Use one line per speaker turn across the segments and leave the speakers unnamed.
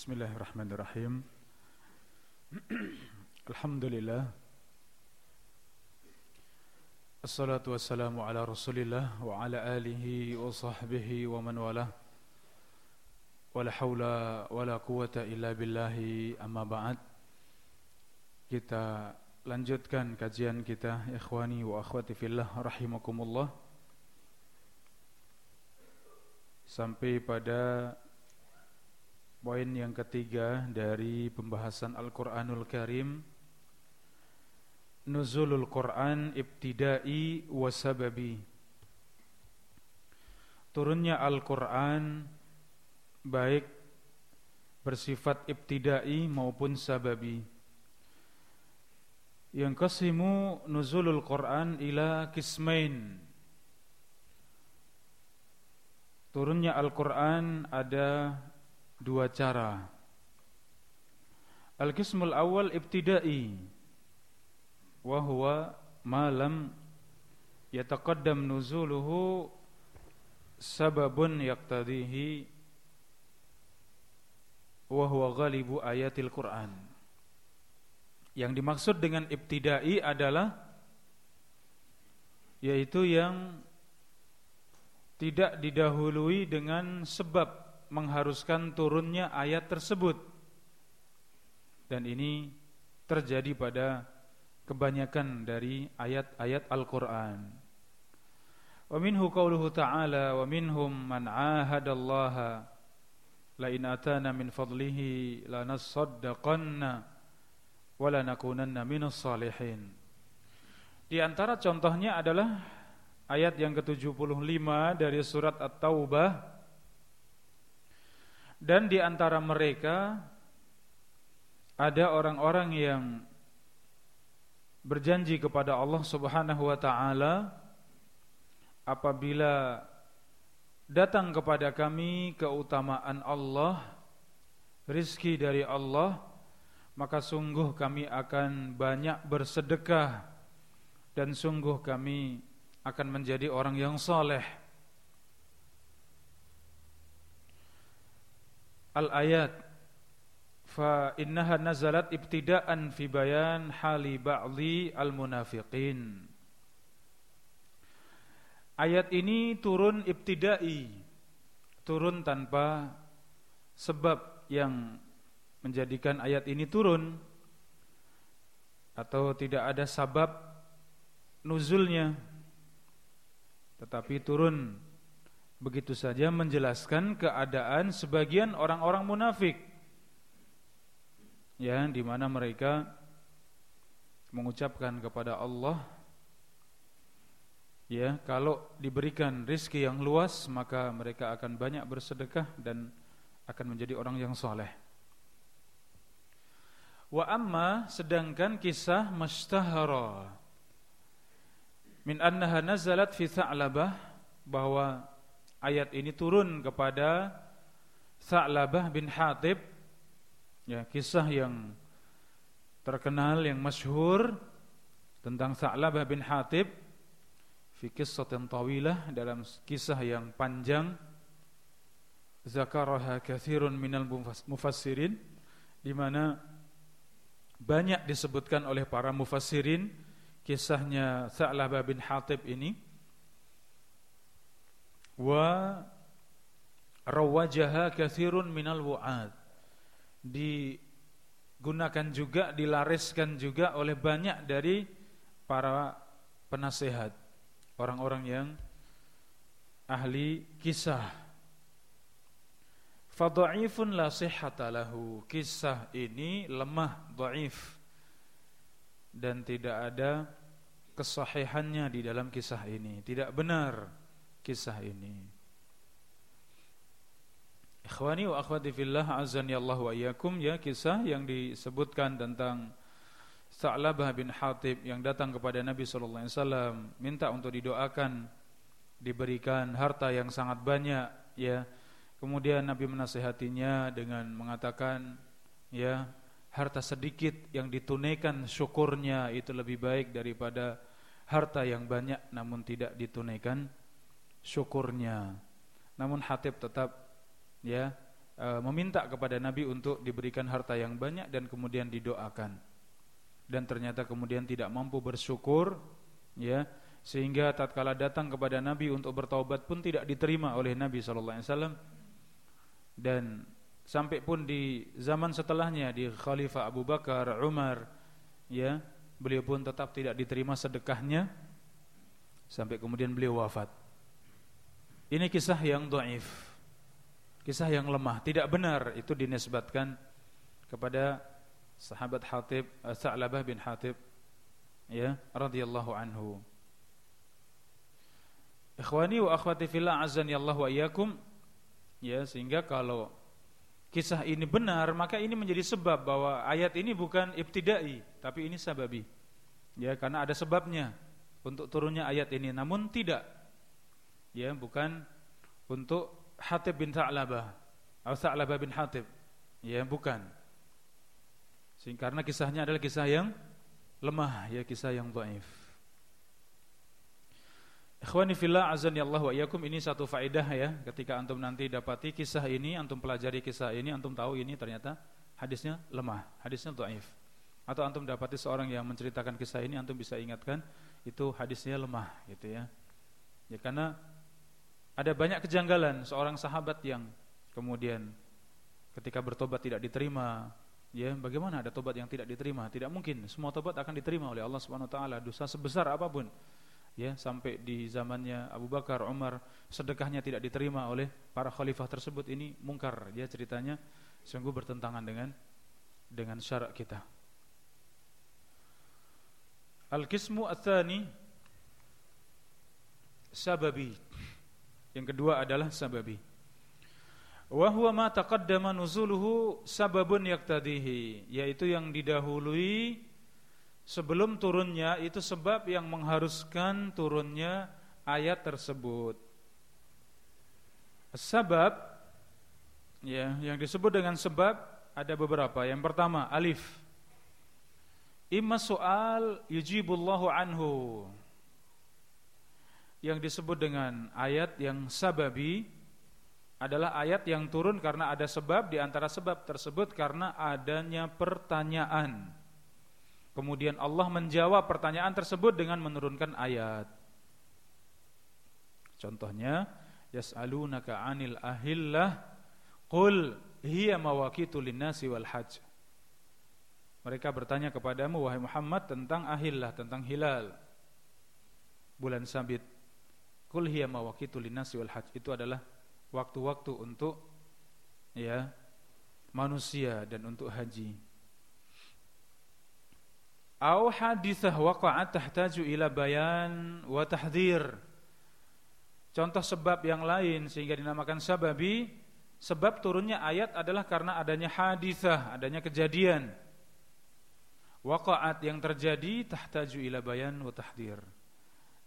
Bismillahirrahmanirrahim. Alhamdulillah. Assalatu wassalamu ala rasulillah Wa ala alihi wa sahbihi wa man wala Wa la hawla wa la quwata illa billahi amma ba'd. Kita lanjutkan kajian kita Ikhwani wa akhwati fillah rahimakumullah. Sampai pada Poin yang ketiga dari pembahasan Al-Quranul Karim Nuzulul Quran ibtidai wasababi Turunnya Al-Quran Baik bersifat ibtidai maupun sababi. Yang kasimu nuzulul Quran ila kismain. Turunnya Al-Quran ada dua cara. Al-qismul awal ibtidai wa huwa ma lam yataqaddam nuzuluhu sababun yaqtadihi wa huwa ghalibu ayatil Qur'an. Yang dimaksud dengan ibtidai adalah yaitu yang tidak didahului dengan sebab mengharuskan turunnya ayat tersebut dan ini terjadi pada kebanyakan dari ayat-ayat Al-Qur'an. Wa minhu qauluhu ta'ala wa minhum man 'ahadallaha la in atana min fadlihi lanasaddaqanna wa lanakunanna minas salihin. Di antara contohnya adalah ayat yang ke-75 dari surat At-Taubah dan di antara mereka ada orang-orang yang berjanji kepada Allah Subhanahu wa taala apabila datang kepada kami keutamaan Allah, rizki dari Allah, maka sungguh kami akan banyak bersedekah dan sungguh kami akan menjadi orang yang soleh. Al-ayat. Fa innaha nazalat ibtida'an fi bayan hali ba'dhi al-munafiqin. Ayat ini turun ibtidai turun tanpa sebab yang menjadikan ayat ini turun atau tidak ada sabab nuzulnya tetapi turun begitu saja menjelaskan keadaan sebagian orang-orang munafik. Ya di mana mereka mengucapkan kepada Allah ya kalau diberikan rizki yang luas maka mereka akan banyak bersedekah dan akan menjadi orang yang soleh. Wa amma sedangkan kisah mustahara. Min annaha nazalat fi tha'labah bahwa ayat ini turun kepada Sa'labah bin Hatib ya kisah yang terkenal yang masyhur tentang Sa'labah bin Hatib fi qissatin tawilah dalam kisah yang panjang. Zakaraha katsirun minal mufassirin di mana banyak disebutkan oleh para mufassirin kisahnya Sa'labah bin Hatib ini wa rawajaha kathirun minal wu'ad. Digunakan juga dilariskan juga oleh banyak dari para penasehat. Orang-orang yang ahli kisah. Fadha'ifun la sihhata lahu. Kisah ini lemah dhaif dan tidak ada kesahihannya di dalam kisah ini. Tidak benar kisah ini. Ikhwani wa akhwati fillah azani Allah wa iyyakum ya kisah yang disebutkan tentang Sa'labah bin Hatib yang datang kepada Nabi sallallahu alaihi wasallam minta untuk didoakan diberikan harta yang sangat banyak ya. Kemudian Nabi menasihatinya dengan mengatakan ya harta sedikit yang ditunaikan syukurnya itu lebih baik daripada harta yang banyak namun tidak ditunaikan syukurnya. Namun Hatib tetap ya uh, meminta kepada Nabi untuk diberikan harta yang banyak dan kemudian didoakan. Dan ternyata kemudian tidak mampu bersyukur ya sehingga tatkala datang kepada Nabi untuk bertaubat pun tidak diterima oleh Nabi sallallahu alaihi wasallam dan sampai pun di zaman setelahnya di Khalifah Abu Bakar, Umar ya beliau pun tetap tidak diterima sedekahnya sampai kemudian beliau wafat. Ini kisah yang dhaif. Kisah yang lemah, tidak benar itu dinisbatkan kepada sahabat Hatib Sa'labah bin Hatib ya radhiyallahu anhu. Ikhwani wa akhwati fillah azan ya Allah wa ya sehingga kalau kisah ini benar maka ini menjadi sebab bahwa ayat ini bukan ibtidai tapi ini sababi. Ya karena ada sebabnya untuk turunnya ayat ini namun tidak ya bukan untuk Hatib bin Sa'labah atau Sa'labah bin Hatib. Ya bukan. Karena kisahnya adalah kisah yang lemah ya kisah yang dhaif. Ikhwani fillah azan Allah wa iyakum ini satu faedah ya. Ketika antum nanti dapati kisah ini antum pelajari kisah ini antum tahu ini ternyata hadisnya lemah hadisnya dhaif. Atau antum dapati seorang yang menceritakan kisah ini antum bisa ingatkan itu hadisnya lemah gitu ya. Ya karena ada banyak kejanggalan seorang sahabat yang kemudian ketika bertobat tidak diterima. Ya, bagaimana ada tobat yang tidak diterima? Tidak mungkin. Semua tobat akan diterima oleh Allah Subhanahu wa taala, dosa sebesar apa pun. Ya, sampai di zamannya Abu Bakar, Umar, sedekahnya tidak diterima oleh para khalifah tersebut ini mungkar. Ya, ceritanya sungguh bertentangan dengan dengan syarak kita. Al-qismu ats-tsani sababi yang kedua adalah sababi. Wa huwa ma taqaddama nuzuluhu sababun yaktadihi, yaitu yang didahului sebelum turunnya itu sebab yang mengharuskan turunnya ayat tersebut. Sebab ya, yang disebut dengan sebab ada beberapa. Yang pertama, alif. Imma soal yujibullahu anhu yang disebut dengan ayat yang sababi adalah ayat yang turun karena ada sebab di antara sebab tersebut karena adanya pertanyaan. Kemudian Allah menjawab pertanyaan tersebut dengan menurunkan ayat. Contohnya, yas'alunaka 'anil ahillah qul hiya mawaqitu linnasi wal hajj. Mereka bertanya kepadamu wahai Muhammad tentang ahillah, tentang hilal. Bulan sabit Kul hiya mawaqitu wal. Itu adalah waktu-waktu untuk ya manusia dan untuk haji. Au hadithah waqa'at tahtaju ila bayan wa tahdhir. Contoh sebab yang lain sehingga dinamakan sababi, sebab turunnya ayat adalah karena adanya hadithah, adanya kejadian. Waqa'at yang terjadi tahtaju ila bayan wa tahdhir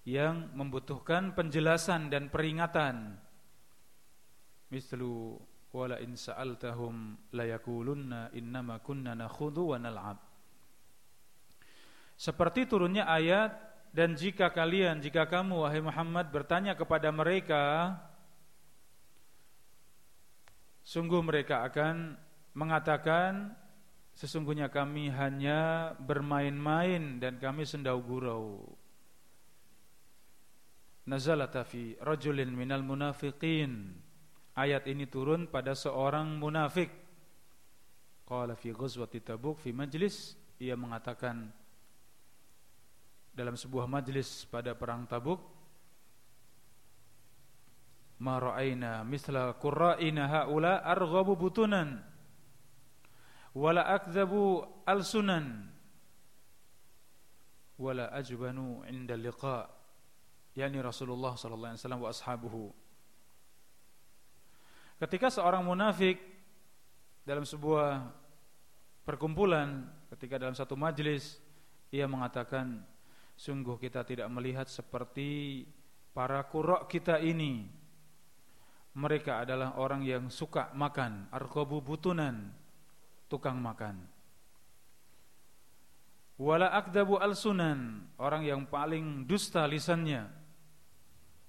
yang membutuhkan penjelasan dan peringatan. Mislu wala in sa'altahum la yakulunna innama kunna nakhudhu wa nal'ab. Seperti turunnya ayat dan jika kalian jika kamu wahai Muhammad bertanya kepada mereka sungguh mereka akan mengatakan sesungguhnya kami hanya bermain-main dan kami sendau gurau nazalata fi rajulin minal munafiqin. Ayat ini turun pada seorang munafik. Qala fi ghazwati Tabuk fi majlis ia mengatakan dalam sebuah majlis pada perang Tabuk ma ra'aina misla qurra'ina haula arghabu butunan wala akdzabu alsunan wala ajbanu 'inda liqa' yakni Rasulullah sallallahu alaihi wasallam wa ashabuhu. Ketika seorang munafik dalam sebuah perkumpulan, ketika dalam satu majlis ia mengatakan, sungguh kita tidak melihat seperti para kurok kita ini. Mereka adalah orang yang suka makan, arkobu butunan, tukang makan. Wala akdabu al-sunan, orang yang paling dusta lisannya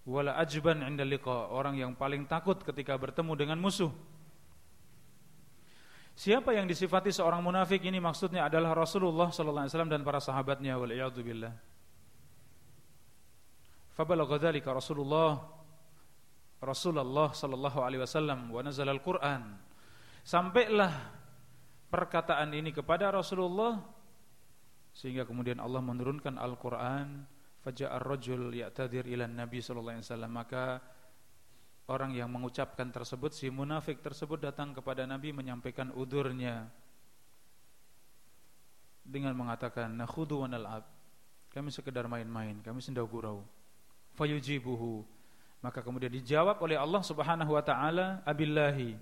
wala ajban 'inda liqa, orang yang paling takut ketika bertemu dengan musuh. Siapa yang disifati seorang munafik ini maksudnya adalah Rasulullah sallallahu alaihi wasallam dan para sahabatnya wal billah. Fabalagha dzalika Rasulullah Rasulullah sallallahu alaihi wasallam wa nazala al-Qur'an. Sampailah perkataan ini kepada Rasulullah sehingga kemudian Allah menurunkan Al-Qur'an faja'ar rajul ya'tadir ila Nabi sallallahu alaihi wasallam maka Orang yang mengucapkan tersebut si munafik tersebut datang kepada Nabi menyampaikan udurnya dengan mengatakan nakhudu wa nal'ab. Kami sekedar main-main, kami sendau gurau. Fayujibuhu. Maka kemudian dijawab oleh Allah Subhanahu wa taala, "Abillahi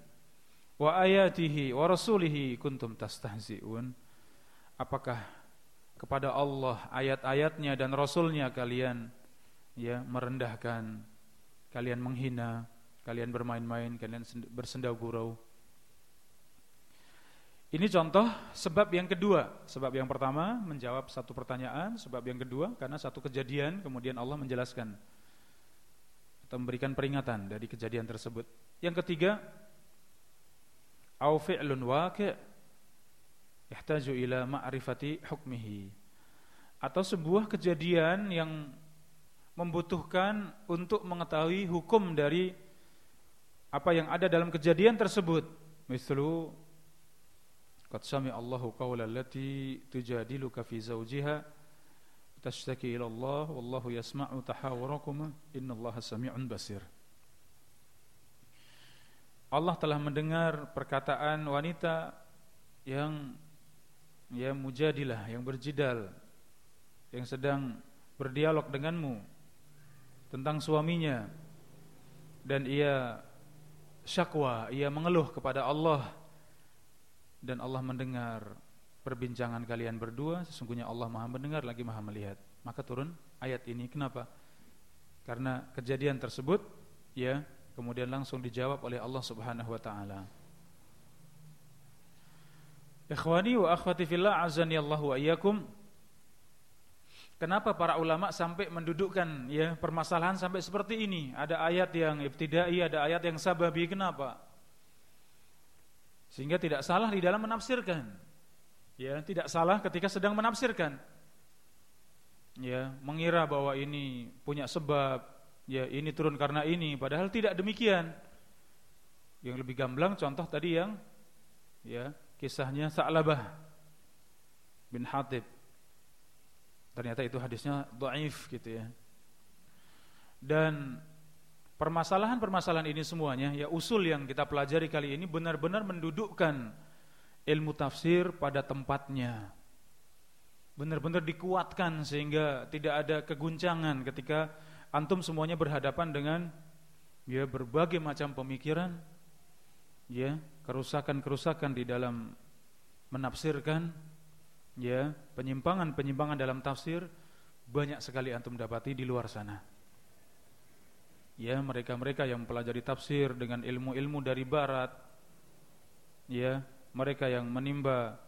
wa ayatihi wa rasulihi kuntum tastahzi'un." Apakah kepada Allah ayat-ayatnya dan rasulnya kalian ya merendahkan, kalian menghina, kalian bermain-main, kalian bersendau gurau. Ini contoh sebab yang kedua. Sebab yang pertama menjawab satu pertanyaan, sebab yang kedua karena satu kejadian kemudian Allah menjelaskan atau memberikan peringatan dari kejadian tersebut. Yang ketiga, au fi'lun waqi' yahtaju ila ma'rifati hukmihi. Atau sebuah kejadian yang membutuhkan untuk mengetahui hukum dari apa yang ada dalam kejadian tersebut mislu qad sami Allahu qawla allati tujadiluka fi zawjiha tashtaki ila Allah wallahu yasma'u tahawurakum innallaha sami'un basir Allah telah mendengar perkataan wanita yang ya mujadilah yang berjidal yang sedang berdialog denganmu tentang suaminya dan ia syakwa, ia mengeluh kepada Allah dan Allah mendengar perbincangan kalian berdua, sesungguhnya Allah Maha mendengar lagi Maha melihat. Maka turun ayat ini. Kenapa? Karena kejadian tersebut ya, kemudian langsung dijawab oleh Allah Subhanahu wa taala. Ikhwani wa akhwati fillah azani Allah wa iyyakum. Kenapa para ulama sampai mendudukkan ya permasalahan sampai seperti ini? Ada ayat yang ibtidai, ada ayat yang sababi. Kenapa? Sehingga tidak salah di dalam menafsirkan. Ya, tidak salah ketika sedang menafsirkan. Ya, mengira bahwa ini punya sebab, ya ini turun karena ini, padahal tidak demikian. Yang lebih gamblang contoh tadi yang ya, kisahnya Sa'labah bin Hatib Ternyata itu hadisnya dhaif gitu ya. Dan permasalahan-permasalahan ini semuanya ya usul yang kita pelajari kali ini benar-benar mendudukkan ilmu tafsir pada tempatnya. Benar-benar dikuatkan sehingga tidak ada keguncangan ketika antum semuanya berhadapan dengan ya berbagai macam pemikiran ya kerusakan-kerusakan di dalam menafsirkan ya penyimpangan-penyimpangan dalam tafsir banyak sekali antum dapati di luar sana. Ya, mereka-mereka yang mempelajari tafsir dengan ilmu-ilmu dari barat, ya, mereka yang menimba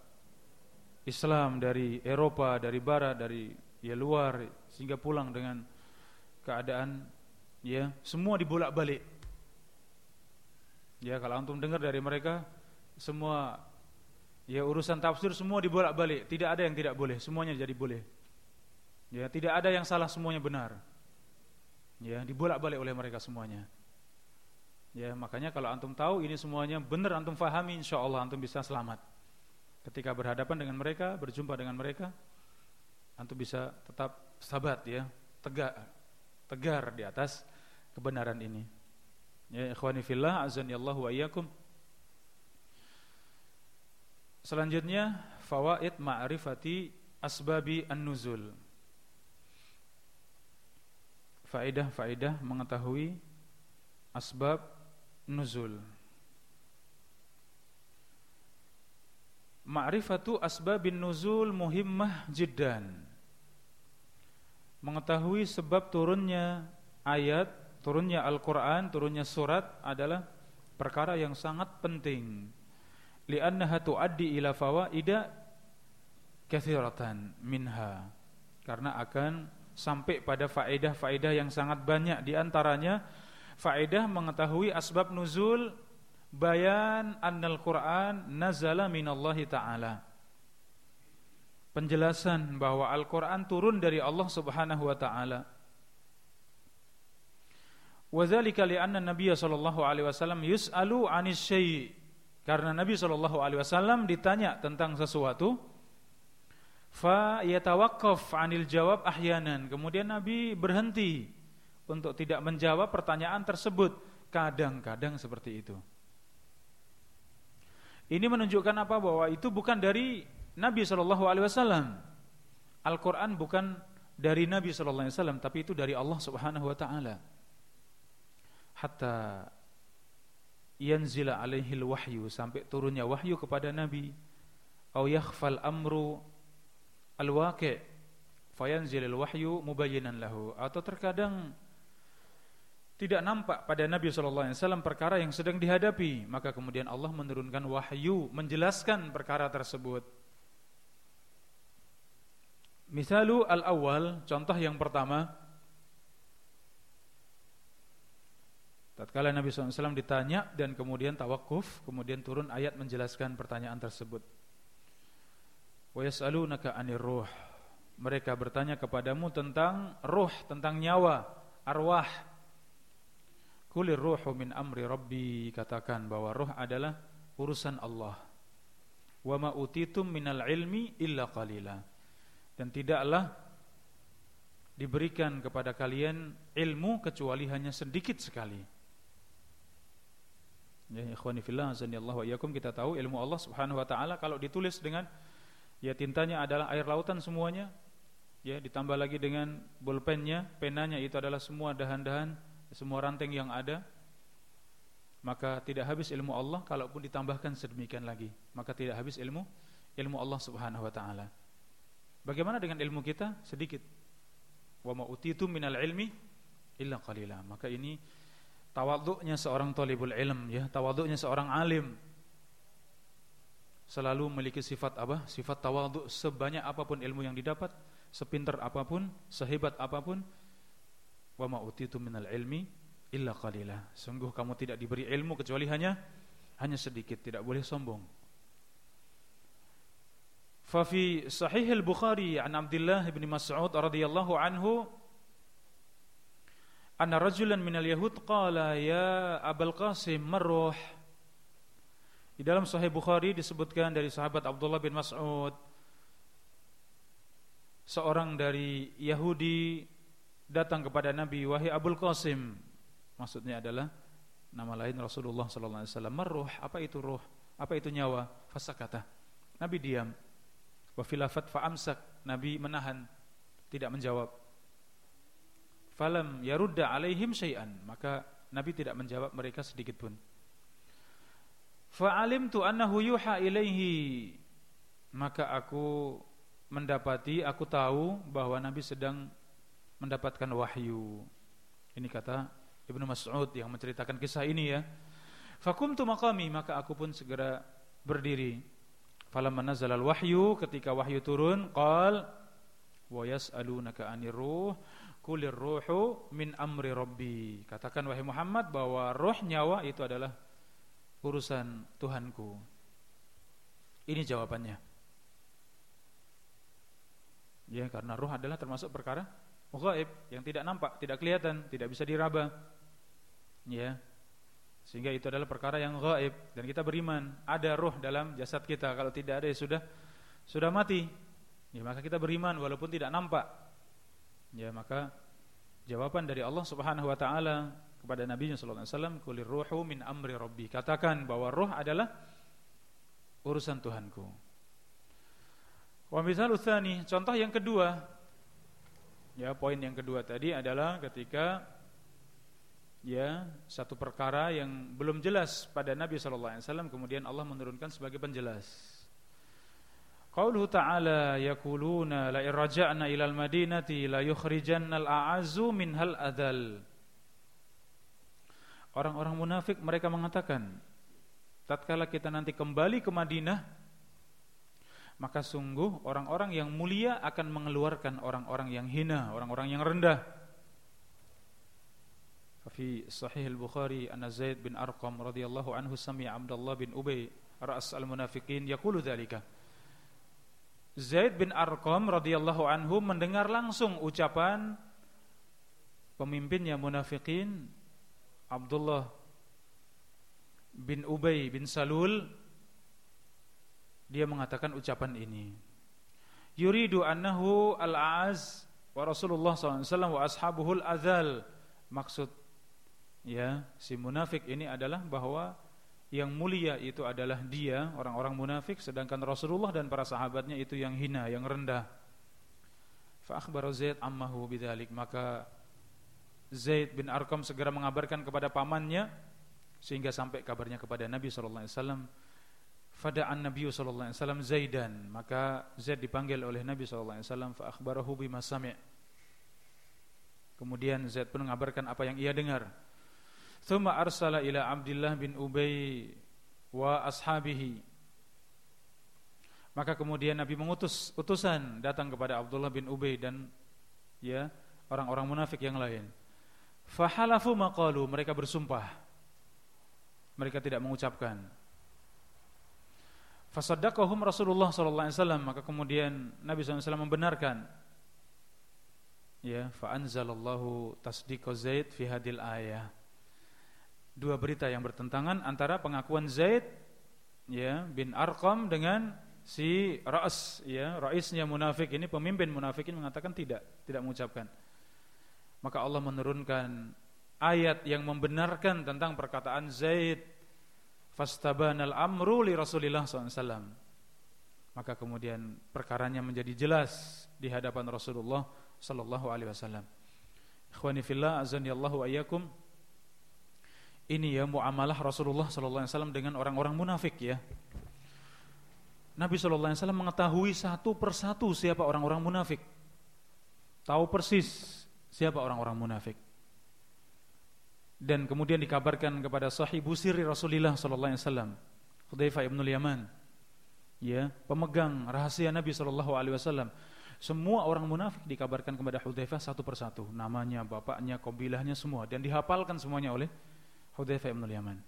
Islam dari Eropa, dari barat, dari ya luar sehingga pulang dengan keadaan ya, semua dibolak-balik. Ya, kalau antum dengar dari mereka semua Ya urusan tafsir semua dibolak-balik, tidak ada yang tidak boleh, semuanya jadi boleh. Ya, tidak ada yang salah, semuanya benar. Ya, dibolak-balik oleh mereka semuanya. Ya, makanya kalau antum tahu ini semuanya benar antum fahami, insyaallah antum bisa selamat. Ketika berhadapan dengan mereka, berjumpa dengan mereka, antum bisa tetap sabat ya, tegak tegar di atas kebenaran ini. Ya, ikhwani fillah, azanillahu wa iyyakum. Selanjutnya fawaid ma'rifati asbabi an-nuzul. Faedah-faedah mengetahui asbab nuzul. Ma'rifatu asbabin nuzul muhimmah jiddan. Mengetahui sebab turunnya ayat, turunnya Al-Qur'an, turunnya surat adalah perkara yang sangat penting. Li'annaha tuaddi ila fawaida kathiratan minha. Karena akan sampai pada faedah-faedah yang sangat banyak. Di antaranya faedah mengetahui asbab nuzul bayan annal Quran nazala minallahi ta'ala. Penjelasan bahwa Al-Quran turun dari Allah subhanahu wa ta'ala Wadzalika li'anna Nabiy sallallahu alaihi wasallam yus'alu 'anis syai' karena Nabi sallallahu alaihi wasallam ditanya tentang sesuatu fa yatawaqqaf 'anil jawab ahyanan. Kemudian Nabi berhenti untuk tidak menjawab pertanyaan tersebut. Kadang-kadang seperti itu. Ini menunjukkan apa? Bahwa itu bukan dari Nabi sallallahu alaihi wasallam. Al-Qur'an bukan dari Nabi sallallahu alaihi wasallam tapi itu dari Allah Subhanahu wa taala hatta yanzila alaihi wahyu sampai turunnya wahyu kepada Nabi. Au yakhfal amru al-waqi' fayanzil al-wahyu mubayyinan lahu. Atau terkadang tidak nampak pada Nabi sallallahu alaihi wasallam perkara yang sedang dihadapi maka kemudian Allah menurunkan wahyu menjelaskan perkara tersebut. Misalu al-awwal contoh yang pertama Tatkala Nabi SAW ditanya dan kemudian tawakuf, kemudian turun ayat menjelaskan pertanyaan tersebut. Yas'alunaka 'anir ruh. Mereka bertanya kepadamu tentang ruh, tentang nyawa, arwah. Kulir ruhu min amri rabbi katakan bahwa ruh adalah urusan Allah. Ma utitum minal ilmi illa qalila. Dan tidaklah diberikan kepada kalian ilmu kecuali hanya sedikit sekali. Ya ikhwani fillah azanillahu kita tahu ilmu Allah Subhanahu wa taala kalau ditulis dengan ya tintanya adalah air lautan semuanya ya ditambah lagi dengan bolpennya, penanya itu adalah semua dahan-dahan, semua ranting yang ada maka tidak habis ilmu Allah kalaupun ditambahkan sedemikian lagi maka tidak habis ilmu ilmu Allah Subhanahu wa taala. Bagaimana dengan ilmu kita? Sedikit. Wa ma utitu minal ilmi illa qalila. Maka ini tawaduknya seorang talibul ilm ya, tawaduknya seorang alim selalu memiliki sifat apa? Sifat tawaduk sebanyak apa pun ilmu yang didapat, sepintar apa pun, sehebat apa pun. Wa ma utitu minal ilmi illa qalila. Sungguh kamu tidak diberi ilmu kecuali hanya hanya sedikit, tidak boleh sombong. Fa fi sahih al-Bukhari an Abdullah bin Mas'ud radhiyallahu anhu anna rajulan minal yahud qala ya Abul Qasim marruh. Di dalam Sahih Bukhari disebutkan dari sahabat Abdullah bin Mas'ud seorang dari Yahudi datang kepada Nabi wahai Abul Qasim maksudnya adalah nama lain Rasulullah sallallahu alaihi wasallam marruh apa itu ruh? Apa itu nyawa? Fasakata Nabi diam. Wa filafat fa amsak Nabi menahan tidak menjawab falam yarudda alaihim syai'an. Maka Nabi tidak menjawab mereka sedikit pun. Tu annahu yuha ilaihi. Maka aku mendapati aku tahu bahwa Nabi sedang mendapatkan wahyu. Ini kata Ibnu Mas'ud yang menceritakan kisah ini ya. Fakumtu maqami. Maka aku pun segera berdiri. Falamma nazalal wahyu. Ketika wahyu turun qal wa yas'alunaka anir ruh Kulir ruhu min amri rabbi. Katakan wahai Muhammad bahwa roh nyawa itu adalah urusan Tuhanku. Ini jawabannya. Ya, karena roh adalah termasuk perkara gaib yang tidak nampak, tidak kelihatan, tidak bisa diraba. Ya. Sehingga itu adalah perkara yang gaib dan kita beriman ada roh dalam jasad kita. Kalau tidak ada ya sudah sudah mati. Ya, maka kita beriman walaupun tidak nampak. Ya, maka jawaban dari Allah Subhanahu wa taala kepada Nabi sallallahu alaihi wasallam, "Kulir ruhu min amri rabbi." Katakan bahwa roh adalah urusan Tuhanku. Wa misalul tsani, contoh yang kedua. Ya, poin yang kedua tadi adalah ketika ya satu perkara yang belum jelas pada Nabi sallallahu alaihi wasallam kemudian Allah menurunkan sebagai penjelas. Qauluhu ta'ala yakuluna la irja'na ilal madinati la yukhrijanna al-a'azzu minhal adal. Orang-orang munafik mereka mengatakan, tatkala kita nanti kembali ke Madinah, maka sungguh orang-orang yang mulia akan mengeluarkan orang-orang yang hina, orang-orang yang rendah. في صحيح البخاري أن زيد بن أرقم رضي الله عنه سمع عبد الله بن أبي رأس المنافقين يقول ذلك Zaid bin Arqam radhiyallahu anhu mendengar langsung ucapan pemimpinnya munafikin Abdullah bin Ubay bin Salul. Dia mengatakan ucapan ini. Yuridu annahu al-a'az wa Rasulullah SAW wa ashabuhul azal. Maksud ya si munafik ini adalah bahwa yang mulia itu adalah dia orang-orang munafik sedangkan Rasulullah dan para sahabatnya itu yang hina yang rendah. Fa akhbara Zaid ammahu bidzalik. Maka Zaid bin Arqam segera mengabarkan kepada pamannya sehingga sampai kabarnya kepada Nabi sallallahu alaihi wasallam fada'an Nabi sallallahu alaihi wasallam Zaidan. Maka Zaid dipanggil oleh Nabi sallallahu alaihi wasallam fa akhbarahu bima sami' kemudian Zaid pun mengabarkan apa yang ia dengar Thumma arsala ila Abdullah bin Ubay wa ashabihi. Maka kemudian Nabi mengutus utusan datang kepada Abdullah bin Ubay dan ya orang-orang munafik yang lain. Fahalafu maqalu mereka bersumpah. Mereka tidak mengucapkan. Fasaddaqahum Rasulullah sallallahu alaihi wasallam maka kemudian Nabi SAW membenarkan. Ya, fa anzalallahu tasdiqa Zaid fi hadil ayah dua berita yang bertentangan antara pengakuan Zaid ya bin Arqam dengan si Ras ya. Raisnya munafik ini pemimpin munafikin mengatakan tidak tidak mengucapkan. Maka Allah menurunkan ayat yang membenarkan tentang perkataan Zaid fastabanal amru li Rasulillah SAW maka kemudian perkaranya menjadi jelas di hadapan Rasulullah sallallahu alaihi wasallam. Ikhwani fillah azani Allahu ayyakum ini ya muamalah Rasulullah sallallahu alaihi wasallam dengan orang-orang munafik ya. Nabi sallallahu alaihi wasallam mengetahui satu persatu siapa orang-orang munafik. Tahu persis siapa orang-orang munafik. Dan kemudian dikabarkan kepada sahibu sirri Rasulullah sallallahu alaihi wasallam, Hudzaifah bin Yaman. Ya, pemegang rahasia Nabi sallallahu alaihi wasallam. Semua orang munafik dikabarkan kepada Hudzaifah satu persatu, namanya, bapaknya, kabilahnya semua dan dihafalkan semuanya oleh Hudzaifah bin Yaman.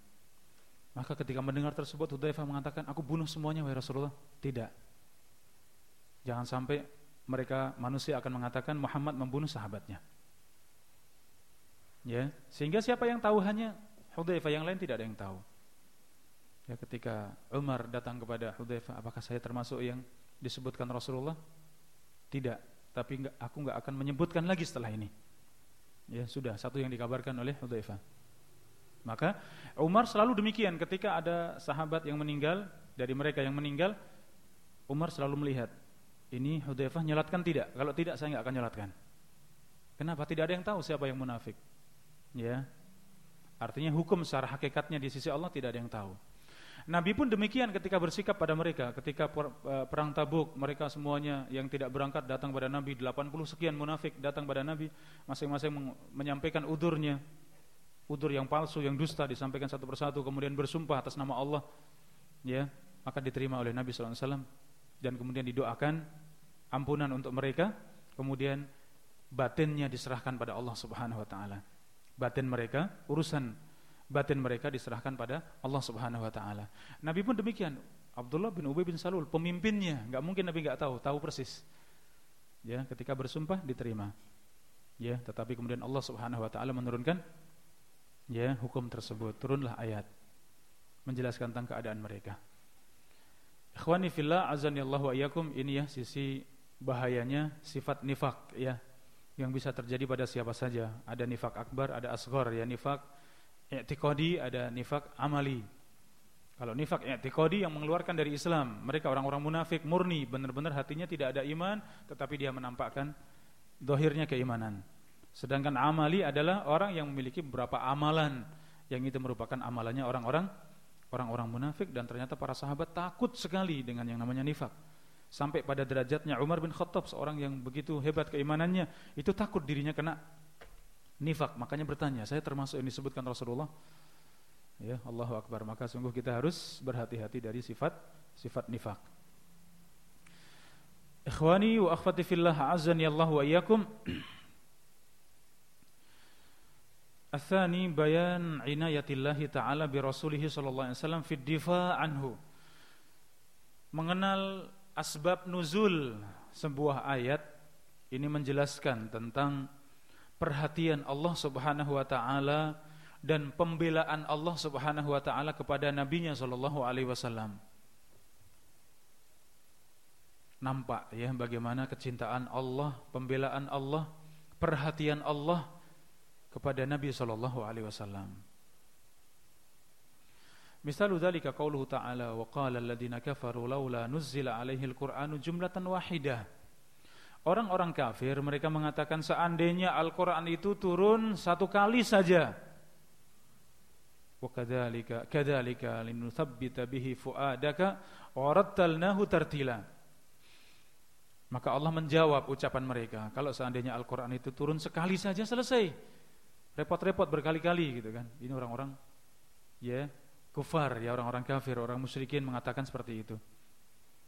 Maka ketika mendengar tersebut Hudzaifah mengatakan, "Aku bunuh semuanya wahai Rasulullah." Tidak. Jangan sampai mereka manusia akan mengatakan Muhammad membunuh sahabatnya. Ya, sehingga siapa yang tahu hanya Hudzaifah, yang lain tidak ada yang tahu. Ya, ketika Umar datang kepada Hudzaifah, apakah saya termasuk yang disebutkan Rasulullah? Tidak, tapi aku enggak akan menyebutkan lagi setelah ini. Ya, sudah satu yang dikabarkan oleh Hudzaifah. Maka Umar selalu demikian ketika ada sahabat yang meninggal dari mereka yang meninggal Umar selalu melihat ini Hudzaifah nyelatkan tidak? Kalau tidak saya nggak akan nyelatkan. Kenapa? Tidak ada yang tahu siapa yang munafik. Ya. Artinya hukum secara hakikatnya di sisi Allah tidak ada yang tahu. Nabi pun demikian ketika bersikap pada mereka ketika e, perang Tabuk mereka semuanya yang tidak berangkat datang pada Nabi 80 sekian munafik datang pada Nabi masing-masing menyampaikan udurnya udur yang palsu, yang dusta disampaikan satu persatu kemudian bersumpah atas nama Allah ya, maka diterima oleh Nabi sallallahu alaihi wasallam dan kemudian didoakan ampunan untuk mereka, kemudian batinnya diserahkan pada Allah Subhanahu wa taala. Batin mereka, urusan batin mereka diserahkan pada Allah Subhanahu wa taala. Nabi pun demikian. Abdullah bin Ubay bin Salul pemimpinnya, enggak mungkin Nabi enggak tahu, tahu persis. Ya, ketika bersumpah diterima. Ya, tetapi kemudian Allah Subhanahu wa taala menurunkan ya hukum tersebut. Turunlah ayat. Menjelaskan tentang keadaan mereka. Ikhwani fillah azani Allah wa iyyakum ini ya sisi bahayanya sifat nifak ya. Yang bisa terjadi pada siapa saja. Ada nifak akbar ada asghar ya. Nifak i'tiqadi ada nifak amali. Kalau nifak i'tiqadi yang mengeluarkan dari Islam mereka orang-orang munafik murni. Benar-benar hatinya tidak ada iman tetapi dia menampakkan dohirnya keimanan Sedangkan amali adalah orang yang memiliki beberapa amalan yang itu merupakan amalannya orang-orang orang-orang munafik dan ternyata para sahabat takut sekali dengan yang namanya nifak. Sampai pada derajatnya Umar bin Khattab seorang yang begitu hebat keimanannya itu takut dirinya kena nifak. Makanya bertanya, saya termasuk yang disebutkan Rasulullah? Ya, Allahu Akbar. Maka sungguh kita harus berhati-hati dari sifat sifat nifak. Ikhwani wa akhwati fillah azani Allah wa iyyakum. Athani bayan inayatillahi ta'ala bi rasulih sallallahu alaihi wasallam fi difa anhu. Mengenal asbab nuzul sebuah ayat ini menjelaskan tentang perhatian Allah Subhanahu wa taala dan pembelaan Allah Subhanahu wa taala kepada nabinya sallallahu alaihi wasallam. Nampak ya bagaimana kecintaan Allah, pembelaan Allah, perhatian Allah kepada Nabi sallallahu alaihi wasallam. Misalu dzalika qauluhu ta'ala wa qala alladziina kafaru laula nuzzila alaihi al-Qur'anu jumlatan wahidah. Orang-orang kafir mereka mengatakan seandainya Al-Qur'an itu turun satu kali saja. Wa kadzalika kadzalika linuthabbita bihi fuadaka wa rattalnahu tartila. Maka Allah menjawab ucapan mereka, kalau seandainya Al-Qur'an itu turun sekali saja selesai repot-repot berkali-kali gitu kan. Ini orang-orang ya kufar ya orang-orang kafir, orang musyrikin mengatakan seperti itu.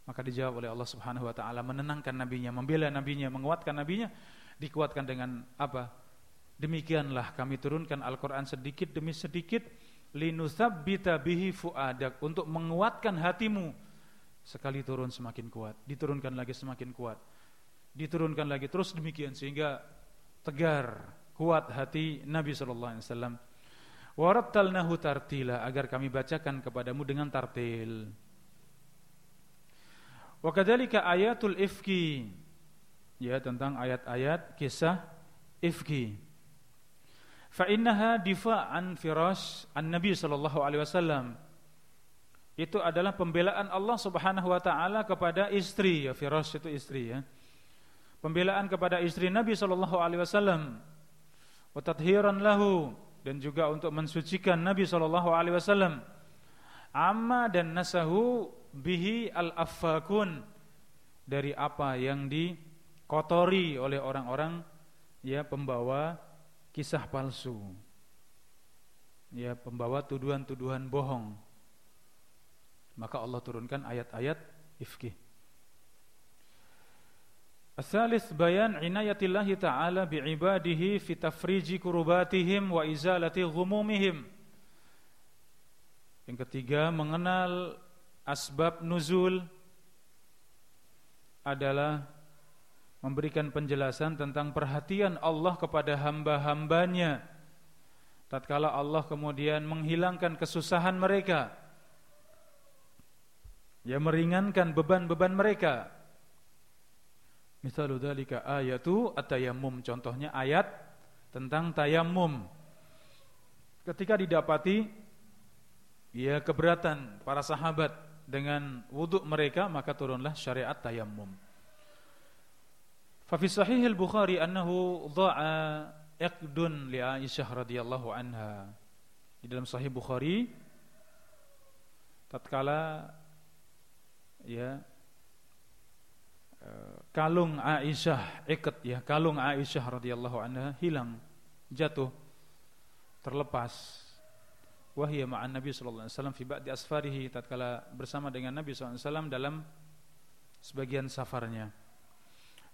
Maka dijawab oleh Allah Subhanahu wa taala menenangkan nabinya, membela nabinya, menguatkan nabinya, dikuatkan dengan apa? Demikianlah kami turunkan Al-Qur'an sedikit demi sedikit linutsabbita bihi fuadak untuk menguatkan hatimu. Sekali turun semakin kuat, diturunkan lagi semakin kuat. Diturunkan lagi terus demikian sehingga tegar kuat hati Nabi sallallahu alaihi wasallam. Warattalnahu tartila agar kami bacakan kepadamu dengan tartil. Wa kadzalika ayatul ifki ya tentang ayat-ayat kisah ifki. Fa innaha difa'an firash an-nabi sallallahu alaihi wasallam. Itu adalah pembelaan Allah Subhanahu wa taala kepada istri ya firash itu istri ya. Pembelaan kepada istri Nabi sallallahu alaihi wasallam wa tathiran lahu. Dan juga untuk mensucikan Nabi sallallahu alaihi wasallam. Amma dan nasahu bihi al-affakun. Dari apa yang dikotori oleh orang-orang ya pembawa kisah palsu. Ya pembawa tuduhan-tuduhan bohong. Maka Allah turunkan ayat-ayat ifkih Asalis bayan inayatillahi ta'ala bi'ibadihi fi tafriji kurubatihim wa izalati ghumumihim. Yang ketiga mengenal asbab nuzul adalah memberikan penjelasan tentang perhatian Allah kepada hamba-hambanya tatkala Allah kemudian menghilangkan kesusahan mereka ya meringankan beban-beban mereka Misalu dzalika ayatu at-tayammum. Contohnya ayat tentang tayamum. Ketika didapati ya keberatan para sahabat dengan wuduk mereka maka turunlah syariat tayamum. Fa fi sahih al-Bukhari annahu dha'a iqdun li Aisyah radhiyallahu anha. Di dalam sahih Bukhari tatkala ya kalung Aisyah ikat ya kalung Aisyah radhiyallahu anha hilang jatuh terlepas. Wahia ma'an Nabi sallallahu alaihi wasallam fi ba'di asfarihi tatkala bersama dengan Nabi sallallahu alaihi wasallam dalam sebagian safarnya.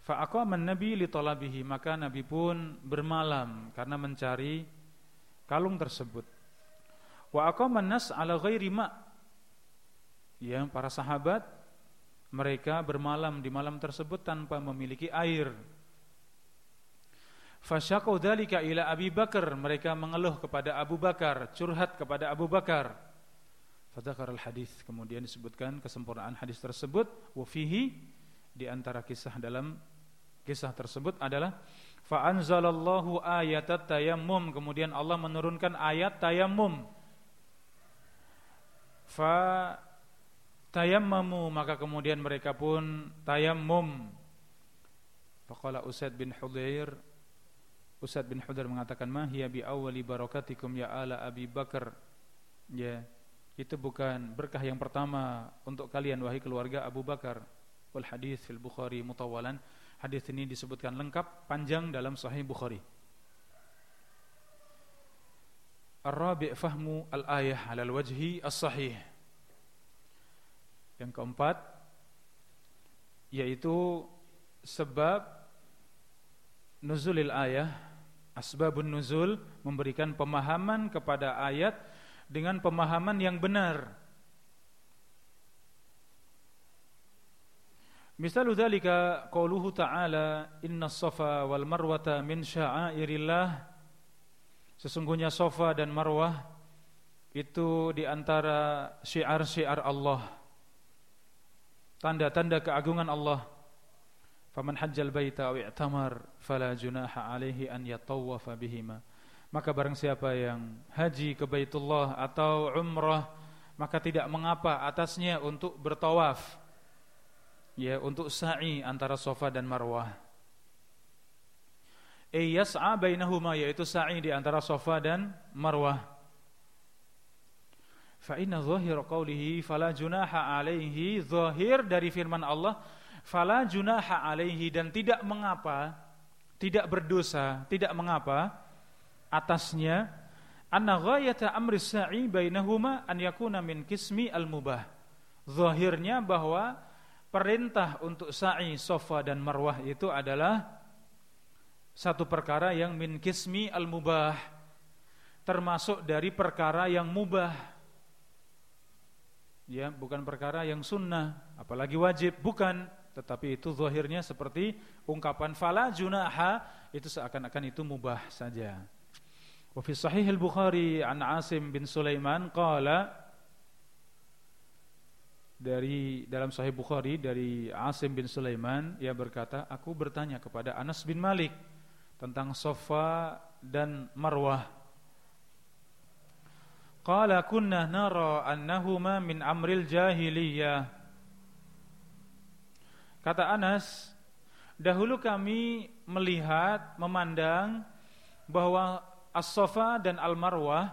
Fa aqama nabi li talabihi maka Nabi pun bermalam karena mencari kalung tersebut. Wa aqama nas ala ghairi ma. Ya para sahabat mereka bermalam di malam tersebut tanpa memiliki air. Fasyaqau dzalika ila Abi Bakar, mereka mengeluh kepada Abu Bakar, curhat kepada Abu Bakar. Fadzakar al-hadis, kemudian disebutkan kesempurnaan hadis tersebut wa fihi di antara kisah dalam kisah tersebut adalah fa anzalallahu ayatat kemudian Allah menurunkan ayat tayammum. Fa tayammamu. Maka kemudian mereka pun tayammum. Faqala Usaid bin Hudair Usaid bin Hudair mengatakan ma hiya bi awwali barakatikum ya ala Abi Bakar? Ya itu bukan berkah yang pertama untuk kalian wahai keluarga Abu Bakar. Wal hadis fil Bukhari mutawalan. Hadis ini disebutkan lengkap panjang dalam sahih Bukhari. Ar-rabi' fahmu al-ayah 'ala al-wajhi as-sahih yang keempat yaitu sebab nuzulil ayah Asbabun nuzul memberikan pemahaman kepada ayat dengan pemahaman yang benar. Misalu dzalika qauluhu ta'ala inna safa wal marwata min sya'airillah Sesungguhnya Safa dan Marwah itu di antara syiar-syiar Allah. Tanda-tanda keagungan Allah. Faman hajjal baita aw i'tamar fala junaha alaihi an yatawwafa bihima. Maka barang siapa yang haji ke Baitullah atau umrah maka tidak mengapa atasnya untuk bertawaf. Ya, untuk sa'i antara Safa dan Marwah. Iyas'a bainahuma yaitu sa'i di antara Safa dan Marwah. Fa inna zahir qawlihi fala junaha alaihi zahir dari firman Allah fala junaha alaihi dan tidak mengapa tidak berdosa tidak mengapa atasnya anna ghayata amri sa'i bainahuma an yakuna min kismi al mubah zahirnya bahwa perintah untuk sa'i sofa dan marwah itu adalah satu perkara yang min kismi al mubah termasuk dari perkara yang mubah ya bukan perkara yang sunnah apalagi wajib bukan tetapi itu zahirnya seperti ungkapan fala junaha itu seakan-akan itu mubah saja. Wa fi sahih al-Bukhari an Asim bin Sulaiman qala dari dalam sahih Bukhari dari Asim bin Sulaiman ia berkata aku bertanya kepada Anas bin Malik tentang Safa dan Marwah Qala kunna nara annahuma min amril jahiliyah Kata Anas, dahulu kami melihat, memandang bahwa As-Safa dan Al-Marwah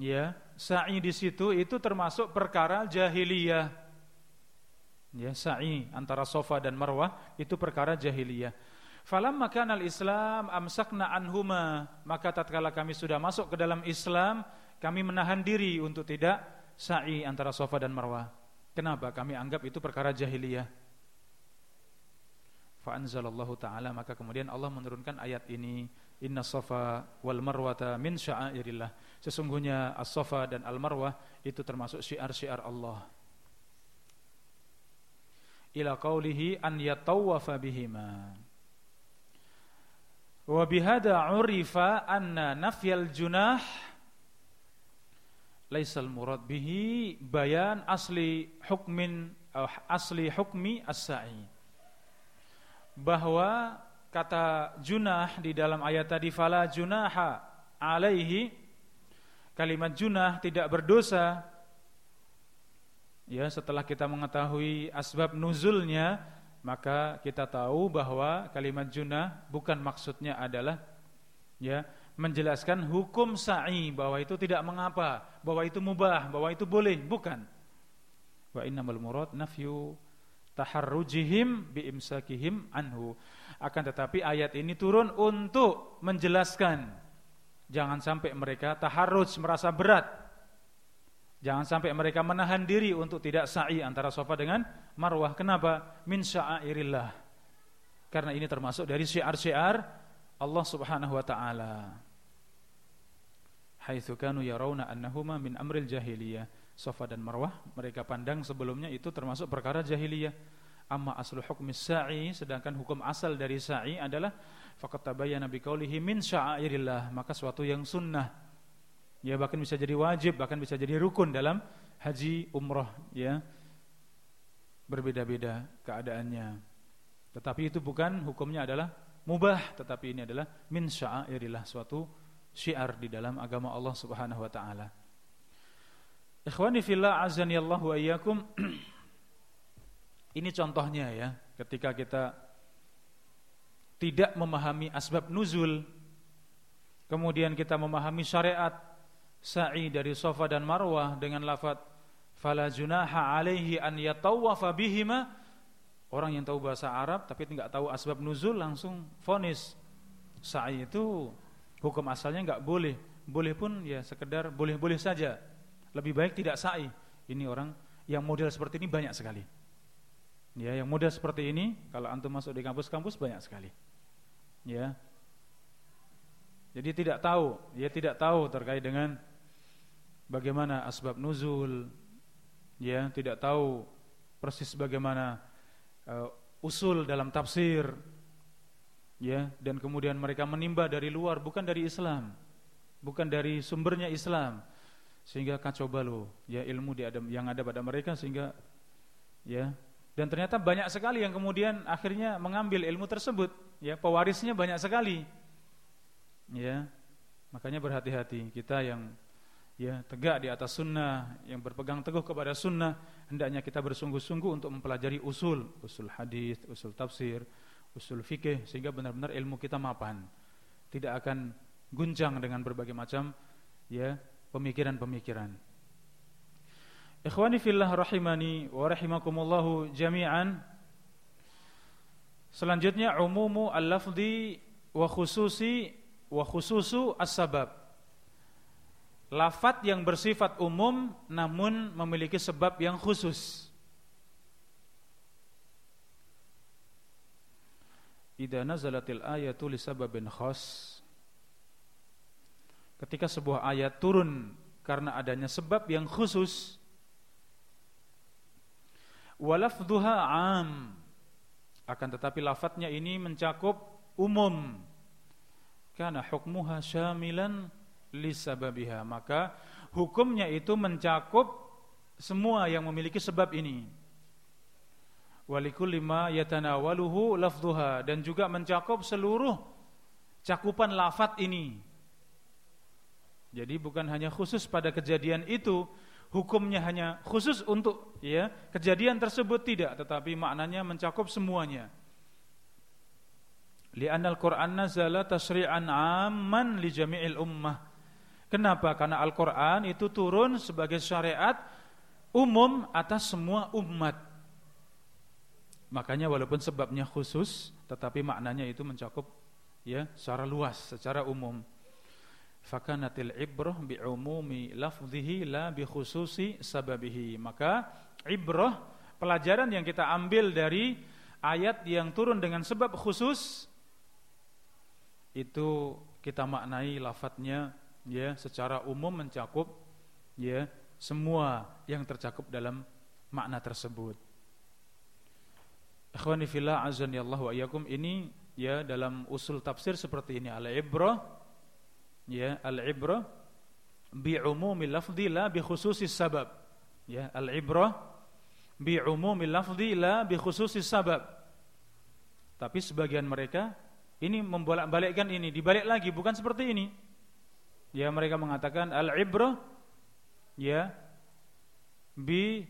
ya, sa'i di situ itu termasuk perkara jahiliyah. Ya, sa'i antara Safa dan Marwah itu perkara jahiliyah. Falamma kana al-Islam amsakna anhuma, maka tatkala kami sudah masuk ke dalam Islam, kami menahan diri untuk tidak sa'i antara Safa dan Marwah. Kenapa? Kami anggap itu perkara jahiliyah. Fa'anzalallahu ta'ala maka kemudian Allah menurunkan ayat ini Inna safa wal marwata min sya'airillah Sesungguhnya as-safa dan al-marwah itu termasuk syiar-syiar Allah Ila qawlihi an yatawafa bihima Wa bihada urifa anna nafyal junah Laisal murad bihi bayan asli hukmin asli hukmi as-sa'i. Bahwa kata junah di dalam ayat tadi fala junaha alaihi kalimat junah tidak berdosa. Ya setelah kita mengetahui asbab nuzulnya maka kita tahu bahwa kalimat junah bukan maksudnya adalah ya menjelaskan hukum sa'i bahwa itu tidak mengapa bahwa itu mubah bahwa itu boleh bukan wa innamal murad nafyu taharrujihim biimsakihim anhu. Akan tetapi ayat ini turun untuk menjelaskan jangan sampai mereka taharruj merasa berat. Jangan sampai mereka menahan diri untuk tidak sa'i antara sofa dengan marwah. Kenapa? Min sya'airillah. Karena ini termasuk dari syiar-syiar Allah Subhanahu wa taala. Haitsu kanu yarawna annahuma min amril jahiliyah Sofa dan Marwah mereka pandang sebelumnya itu termasuk perkara jahiliyah. Amma aslu hukmi sa'i sedangkan hukum asal dari sa'i adalah faqat tabayyana biqaulihi min sya'airillah, maka suatu yang sunnah. Ya bahkan bisa jadi wajib, bahkan bisa jadi rukun dalam haji umrah ya. Berbeda-beda keadaannya. Tetapi itu bukan hukumnya adalah mubah, tetapi ini adalah min sya'airillah, suatu syiar di dalam agama Allah Subhanahu wa taala. Ikhwani fillah azani Allah wa iyyakum. Ini contohnya ya, ketika kita tidak memahami asbab nuzul, kemudian kita memahami syariat sa'i dari Safa dan Marwah dengan lafaz fala junaha alaihi an yatawafa bihima. Orang yang tahu bahasa Arab tapi tidak tahu asbab nuzul langsung fonis sa'i itu hukum asalnya enggak boleh. Boleh pun ya sekedar boleh-boleh saja lebih baik tidak sa'i. Ini orang yang model seperti ini banyak sekali. Ya, yang model seperti ini kalau antum masuk di kampus-kampus banyak sekali. Ya. Jadi tidak tahu, dia tidak tahu terkait dengan bagaimana asbab nuzul, ya, tidak tahu persis bagaimana uh, usul dalam tafsir, ya, dan kemudian mereka menimba dari luar bukan dari Islam, bukan dari sumbernya Islam, sehingga kacau balau, ya ilmu di ada, yang ada pada mereka sehingga, ya, dan ternyata banyak sekali yang kemudian akhirnya mengambil ilmu tersebut, ya, pewarisnya banyak sekali, ya, makanya berhati-hati kita yang ya tegak di atas sunnah, yang berpegang teguh kepada sunnah, hendaknya kita bersungguh-sungguh untuk mempelajari usul, usul hadis, usul tafsir, usul fikih sehingga benar-benar ilmu kita mapan. Tidak akan guncang dengan berbagai macam ya pemikiran-pemikiran. Ikhwani fillah rahimani wa rahimakumullahu jami'an. Selanjutnya umumu al-lafzi wa khususi wa khususu as-sabab lafat yang bersifat umum namun memiliki sebab yang khusus. Idza nazalatil ayatu li sababin khas. Ketika sebuah ayat turun karena adanya sebab yang khusus walafdhuha am akan tetapi lafadznya ini mencakup umum. Karena hukmuha syamilan lisababiha. Maka hukumnya itu mencakup semua yang memiliki sebab ini. Walikulli ma yatanawaluhu lafdhuha. Dan juga mencakup seluruh cakupan lafat ini. Jadi bukan hanya khusus pada kejadian itu hukumnya hanya khusus untuk ya kejadian tersebut tidak tetapi maknanya mencakup semuanya. Li'anna al-Qur'an nazala tasri'an 'amman li jami'il ummah Kenapa? Karena Al-Quran itu turun sebagai syariat umum atas semua umat. Makanya walaupun sebabnya khusus, tetapi maknanya itu mencakup ya secara luas, secara umum. Fakanatil ibrah bi umumi lafzihi la bi khususi sababihi. Maka ibrah pelajaran yang kita ambil dari ayat yang turun dengan sebab khusus itu kita maknai lafadznya ya secara umum mencakup ya semua yang tercakup dalam makna tersebut. Ikhwani fillah azan Allah wa iyyakum ini ya dalam usul tafsir seperti ini al-ibrah ya al-ibrah bi umumi lafzi la bi khususi sabab. Ya al-ibrah bi umumi lafzi la bi khususi sabab. Tapi sebagian mereka ini membolak-balikkan ini, dibalik lagi bukan seperti ini. Ya mereka mengatakan al-ibrah ya bi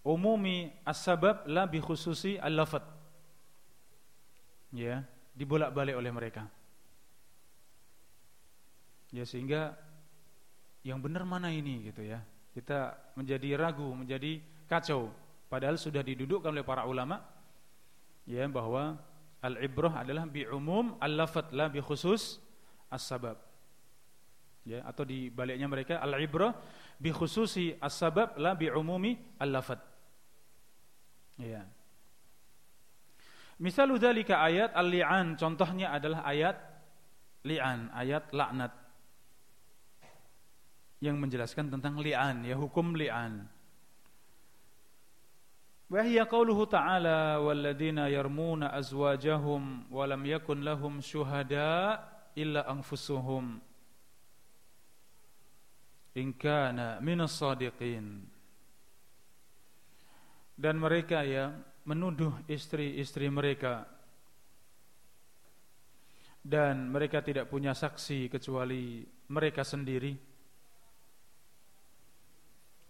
umumi as-sabab la bi khususi al-lafad. Ya, dibolak-balik oleh mereka. Ya sehingga yang benar mana ini gitu ya. Kita menjadi ragu, menjadi kacau padahal sudah didudukkan oleh para ulama ya bahwa al-ibrah adalah bi umum al-lafad la bi khusus as-sabab ya atau di baliknya mereka al-ibrah bi khususi as-sabab la bi umumi al-lafad ya Misalu dzalika ayat al-li'an contohnya adalah ayat li'an ayat laknat yang menjelaskan tentang li'an ya hukum li'an وهي قوله تعالى والذين يرمون أزواجهم ولم يكن لهم شهداء إلا أنفسهم in kana minas sadiqin. Dan mereka ya menuduh istri-istri mereka. Dan mereka tidak punya saksi kecuali mereka sendiri.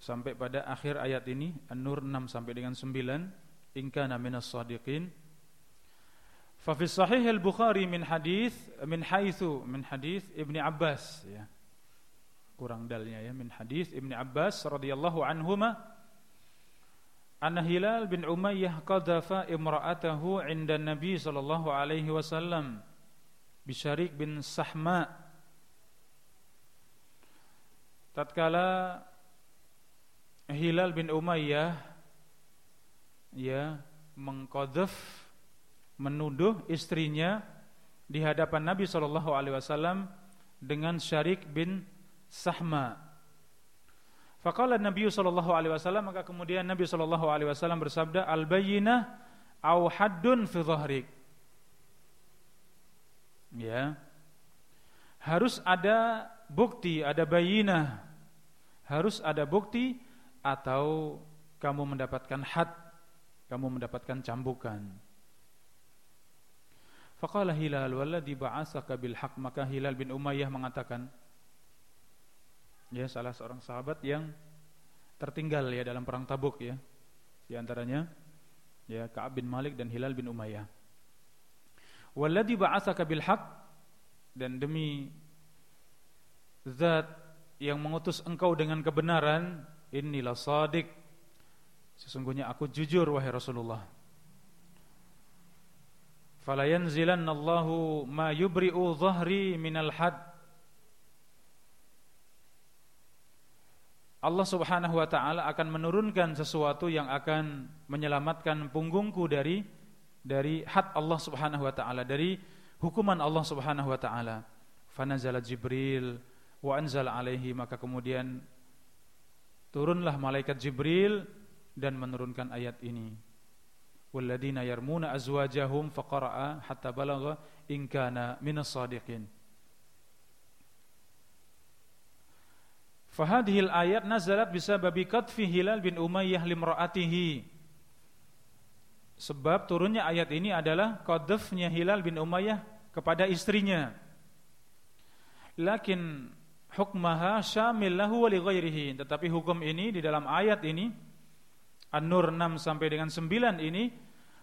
Sampai pada akhir ayat ini An-Nur 6 sampai dengan 9 in kana minas sadiqin. Fa fi sahih al-Bukhari min hadis min haitsu min hadis Ibnu Abbas ya kurang dalnya ya min hadis Ibnu Abbas radhiyallahu anhuma anna Hilal bin Umayyah qadhafa imra'atahu 'inda Nabi sallallahu alaihi wasallam Bisharik bin Sahma. Tatkala Hilal bin Umayyah ya mengqadhaf menuduh istrinya di hadapan Nabi sallallahu alaihi wasallam dengan Syarik bin Sahma. Faqala Nabi sallallahu alaihi wasallam maka kemudian Nabi sallallahu alaihi wasallam bersabda al bayyinah au haddun fi dhahrik. Ya. Harus ada bukti, ada bayinah. Harus ada bukti atau kamu mendapatkan had, kamu mendapatkan cambukan. Faqala Hilal walladhi ba'asaka bil haq maka Hilal bin Umayyah mengatakan ya salah seorang sahabat yang tertinggal ya dalam perang Tabuk ya. Di antaranya ya Ka'ab bin Malik dan Hilal bin Umayyah. Walladhi ba'asaka bil haq dan demi zat yang mengutus engkau dengan kebenaran inilah sadik sesungguhnya aku jujur wahai Rasulullah fala yanzilannallahu ma yubri'u dhahri minal had Allah Subhanahu wa taala akan menurunkan sesuatu yang akan menyelamatkan punggungku dari dari had Allah Subhanahu wa taala dari hukuman Allah Subhanahu wa taala. Fanazala Jibril wa anzal alaihi maka kemudian turunlah malaikat Jibril dan menurunkan ayat ini. Walladina yarmuna azwajahum faqara'a hatta balagha in kana minas sadiqin. Fahadhil ayat nazalat bisababi qatfi Hilal bin Umayyah limra'atihi. Sebab turunnya ayat ini adalah qadhfnya Hilal bin Umayyah kepada istrinya. Lakin hukmaha syamil lahu wa li ghairihi. Tetapi hukum ini di dalam ayat ini An-Nur 6 sampai dengan 9 ini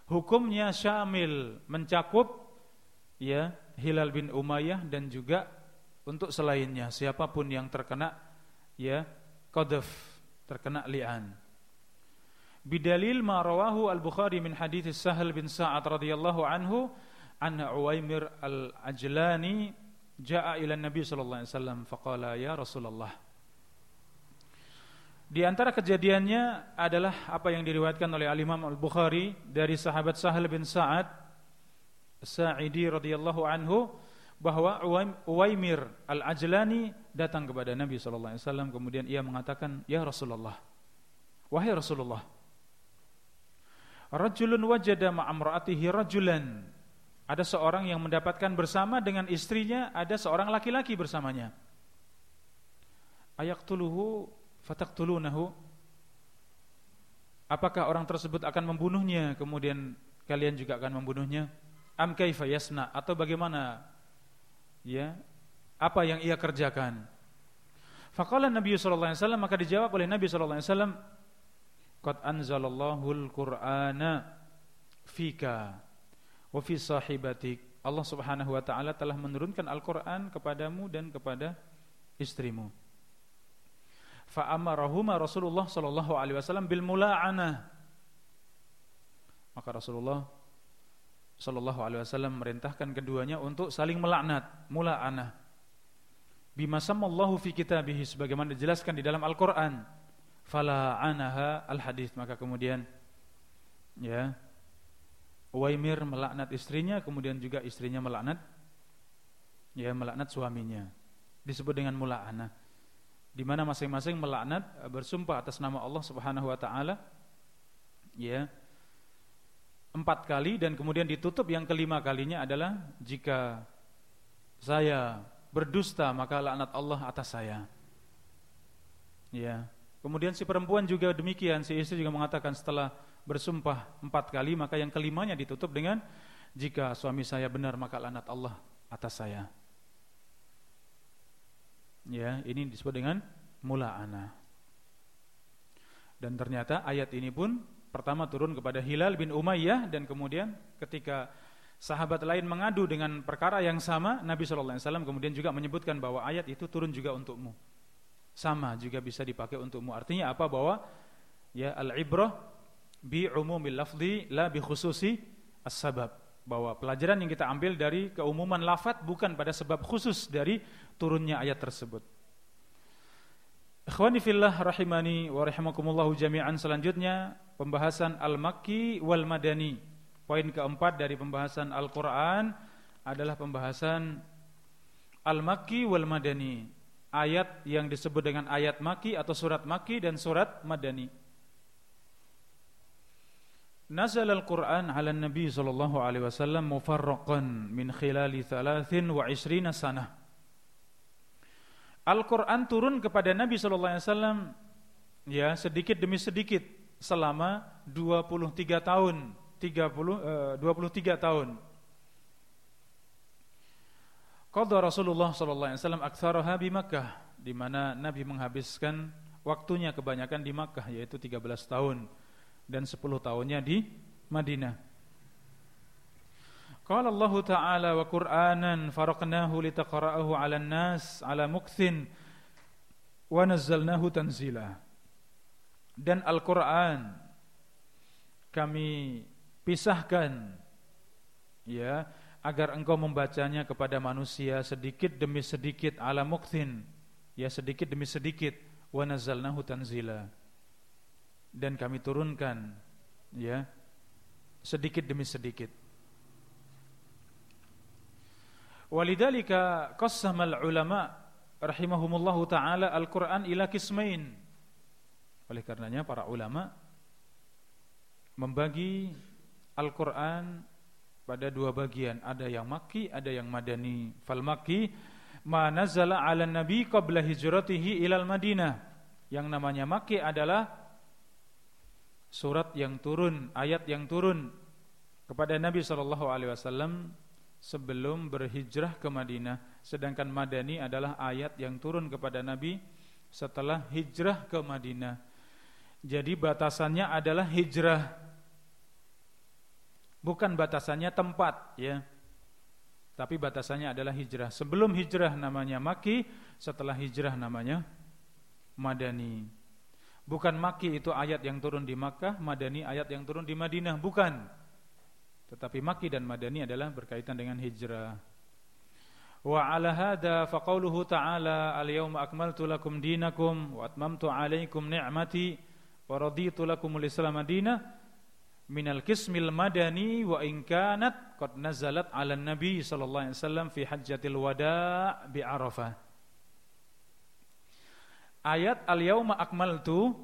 hukumnya syamil mencakup ya Hilal bin Umayyah dan juga untuk selainnya siapa pun yang terkena ya qadhaf terkena li'an. Bidalil ma rawahu al-Bukhari min hadits Sahal bin Sa'ad radhiyallahu anhu anna Uwaimir al-Ajlani jaa ila Nabi sallallahu alaihi wasallam faqala ya Rasulullah. Di antara kejadiannya adalah apa yang diriwayatkan oleh Al-Imam Al-Bukhari dari sahabat Sahal bin Sa'ad Sa'idi radhiyallahu anhu bahwa Uwaimir Al-Ajlani datang kepada Nabi sallallahu alaihi wasallam kemudian ia mengatakan, "Ya Rasulullah, wahai Rasulullah, rajulun wajada ma'amra'atihi rajulan." Ada seorang yang mendapatkan bersama dengan istrinya ada seorang laki-laki bersamanya. Ayaktuluhu fataqtulunahu Apakah orang tersebut akan membunuhnya kemudian kalian juga akan membunuhnya? Am kaifa yasna atau bagaimana? Ya. Apa yang ia kerjakan? Faqala Nabi sallallahu alaihi wasallam maka dijawab oleh Nabi sallallahu alaihi wasallam Qad anzalallahu al-Qur'ana fika wa fi sahibatik. Allah Subhanahu wa taala telah menurunkan Al-Qur'an kepadamu dan kepada istrimu fa amarahuma Rasulullah sallallahu alaihi wasallam bil mula'anah maka Rasulullah sallallahu alaihi wasallam merintahkan keduanya untuk saling melaknat mula'anah bima samallahu fi kitabih sebagaimana dijelaskan di dalam Al-Qur'an. Fala anaha al hadis maka kemudian ya Uwaimir melaknat istrinya kemudian juga istrinya melaknat ya melaknat suaminya. Disebut dengan mula'anah di mana masing-masing melaknat bersumpah atas nama Allah Subhanahu wa taala ya empat kali dan kemudian ditutup. Yang kelima kalinya adalah jika saya berdusta maka laknat Allah atas saya. Ya. Kemudian si perempuan juga demikian. Si istri juga mengatakan setelah bersumpah empat kali maka yang kelimanya ditutup dengan jika suami saya benar maka laknat Allah atas saya. Ya, ini disebut dengan mula'ana. Dan ternyata ayat ini pun pertama turun kepada Hilal bin Umayyah dan kemudian ketika sahabat lain mengadu dengan perkara yang sama, Nabi sallallahu alaihi wasallam kemudian juga menyebutkan bahwa ayat itu turun juga untukmu. Sama juga bisa dipakai untukmu. Artinya apa? Bahwa ya al-ibrah bi umumil lafzi la bi khususi as-sabab. Bahwa pelajaran yang kita ambil dari keumuman lafat bukan pada sebab khusus dari turunnya ayat tersebut. Ikhwani fillah rahimani wa rahimakumullahu jami'an selanjutnya pembahasan Al-Makki wal Madani. Poin keempat dari pembahasan Al-Qur'an adalah pembahasan Al-Makki wal Madani. Ayat yang disebut dengan ayat Makki atau surat Makki dan surat Madani. Nazal Al-Quran ala Nabi sallallahu alaihi wasallam mufarraqan min khilali 23 sanah. Al-Quran turun kepada Nabi sallallahu alaihi wasallam ya sedikit demi sedikit selama 23 tahun, 30 uh, 23 tahun. Qadha Rasulullah sallallahu alaihi wasallam aktsaraha di Makkah di mana Nabi menghabiskan waktunya kebanyakan di Makkah yaitu 13 tahun dan 10 tahunnya di Madinah. Qala Allah Ta'ala wa Qur'anan faraqnahu litaqra'ahu 'alan nas 'ala mukthin wa nazzalnahu tanzila. Dan Al-Qur'an kami pisahkan ya agar engkau membacanya kepada manusia sedikit demi sedikit ala mukthin ya sedikit demi sedikit wa nazzalnahu tanzila dan kami turunkan ya sedikit demi sedikit. Walidalika qassamal ulama rahimahumullahu taala Al-Qur'an ila kismain. Oleh karenanya para ulama membagi Al-Qur'an pada dua bagian, ada yang makki, ada yang madani. Fal makki ma nazala 'ala nabi qabla hijratihi ilal Madinah. Yang namanya makki adalah surat yang turun, ayat yang turun kepada Nabi sallallahu alaihi wasallam sebelum berhijrah ke Madinah, sedangkan Madani adalah ayat yang turun kepada Nabi setelah hijrah ke Madinah. Jadi batasannya adalah hijrah. Bukan batasannya tempat ya. Tapi batasannya adalah hijrah. Sebelum hijrah namanya Maki, setelah hijrah namanya Madani. Bukan Maki itu ayat yang turun di Makkah, Madani ayat yang turun di Madinah, bukan. Tetapi Maki dan Madani adalah berkaitan dengan hijrah. Wa ala hada faqauluhu ta'ala al-yawma akmaltu lakum dinakum wa atmamtu 'alaikum ni'mati wa raditu lakumul Islam madina minal kismil madani wa in kanat qad nazalat 'ala nabi sallallahu alaihi wasallam fi hajjatil wada' bi Arafah. Ayat al-yauma akmaltu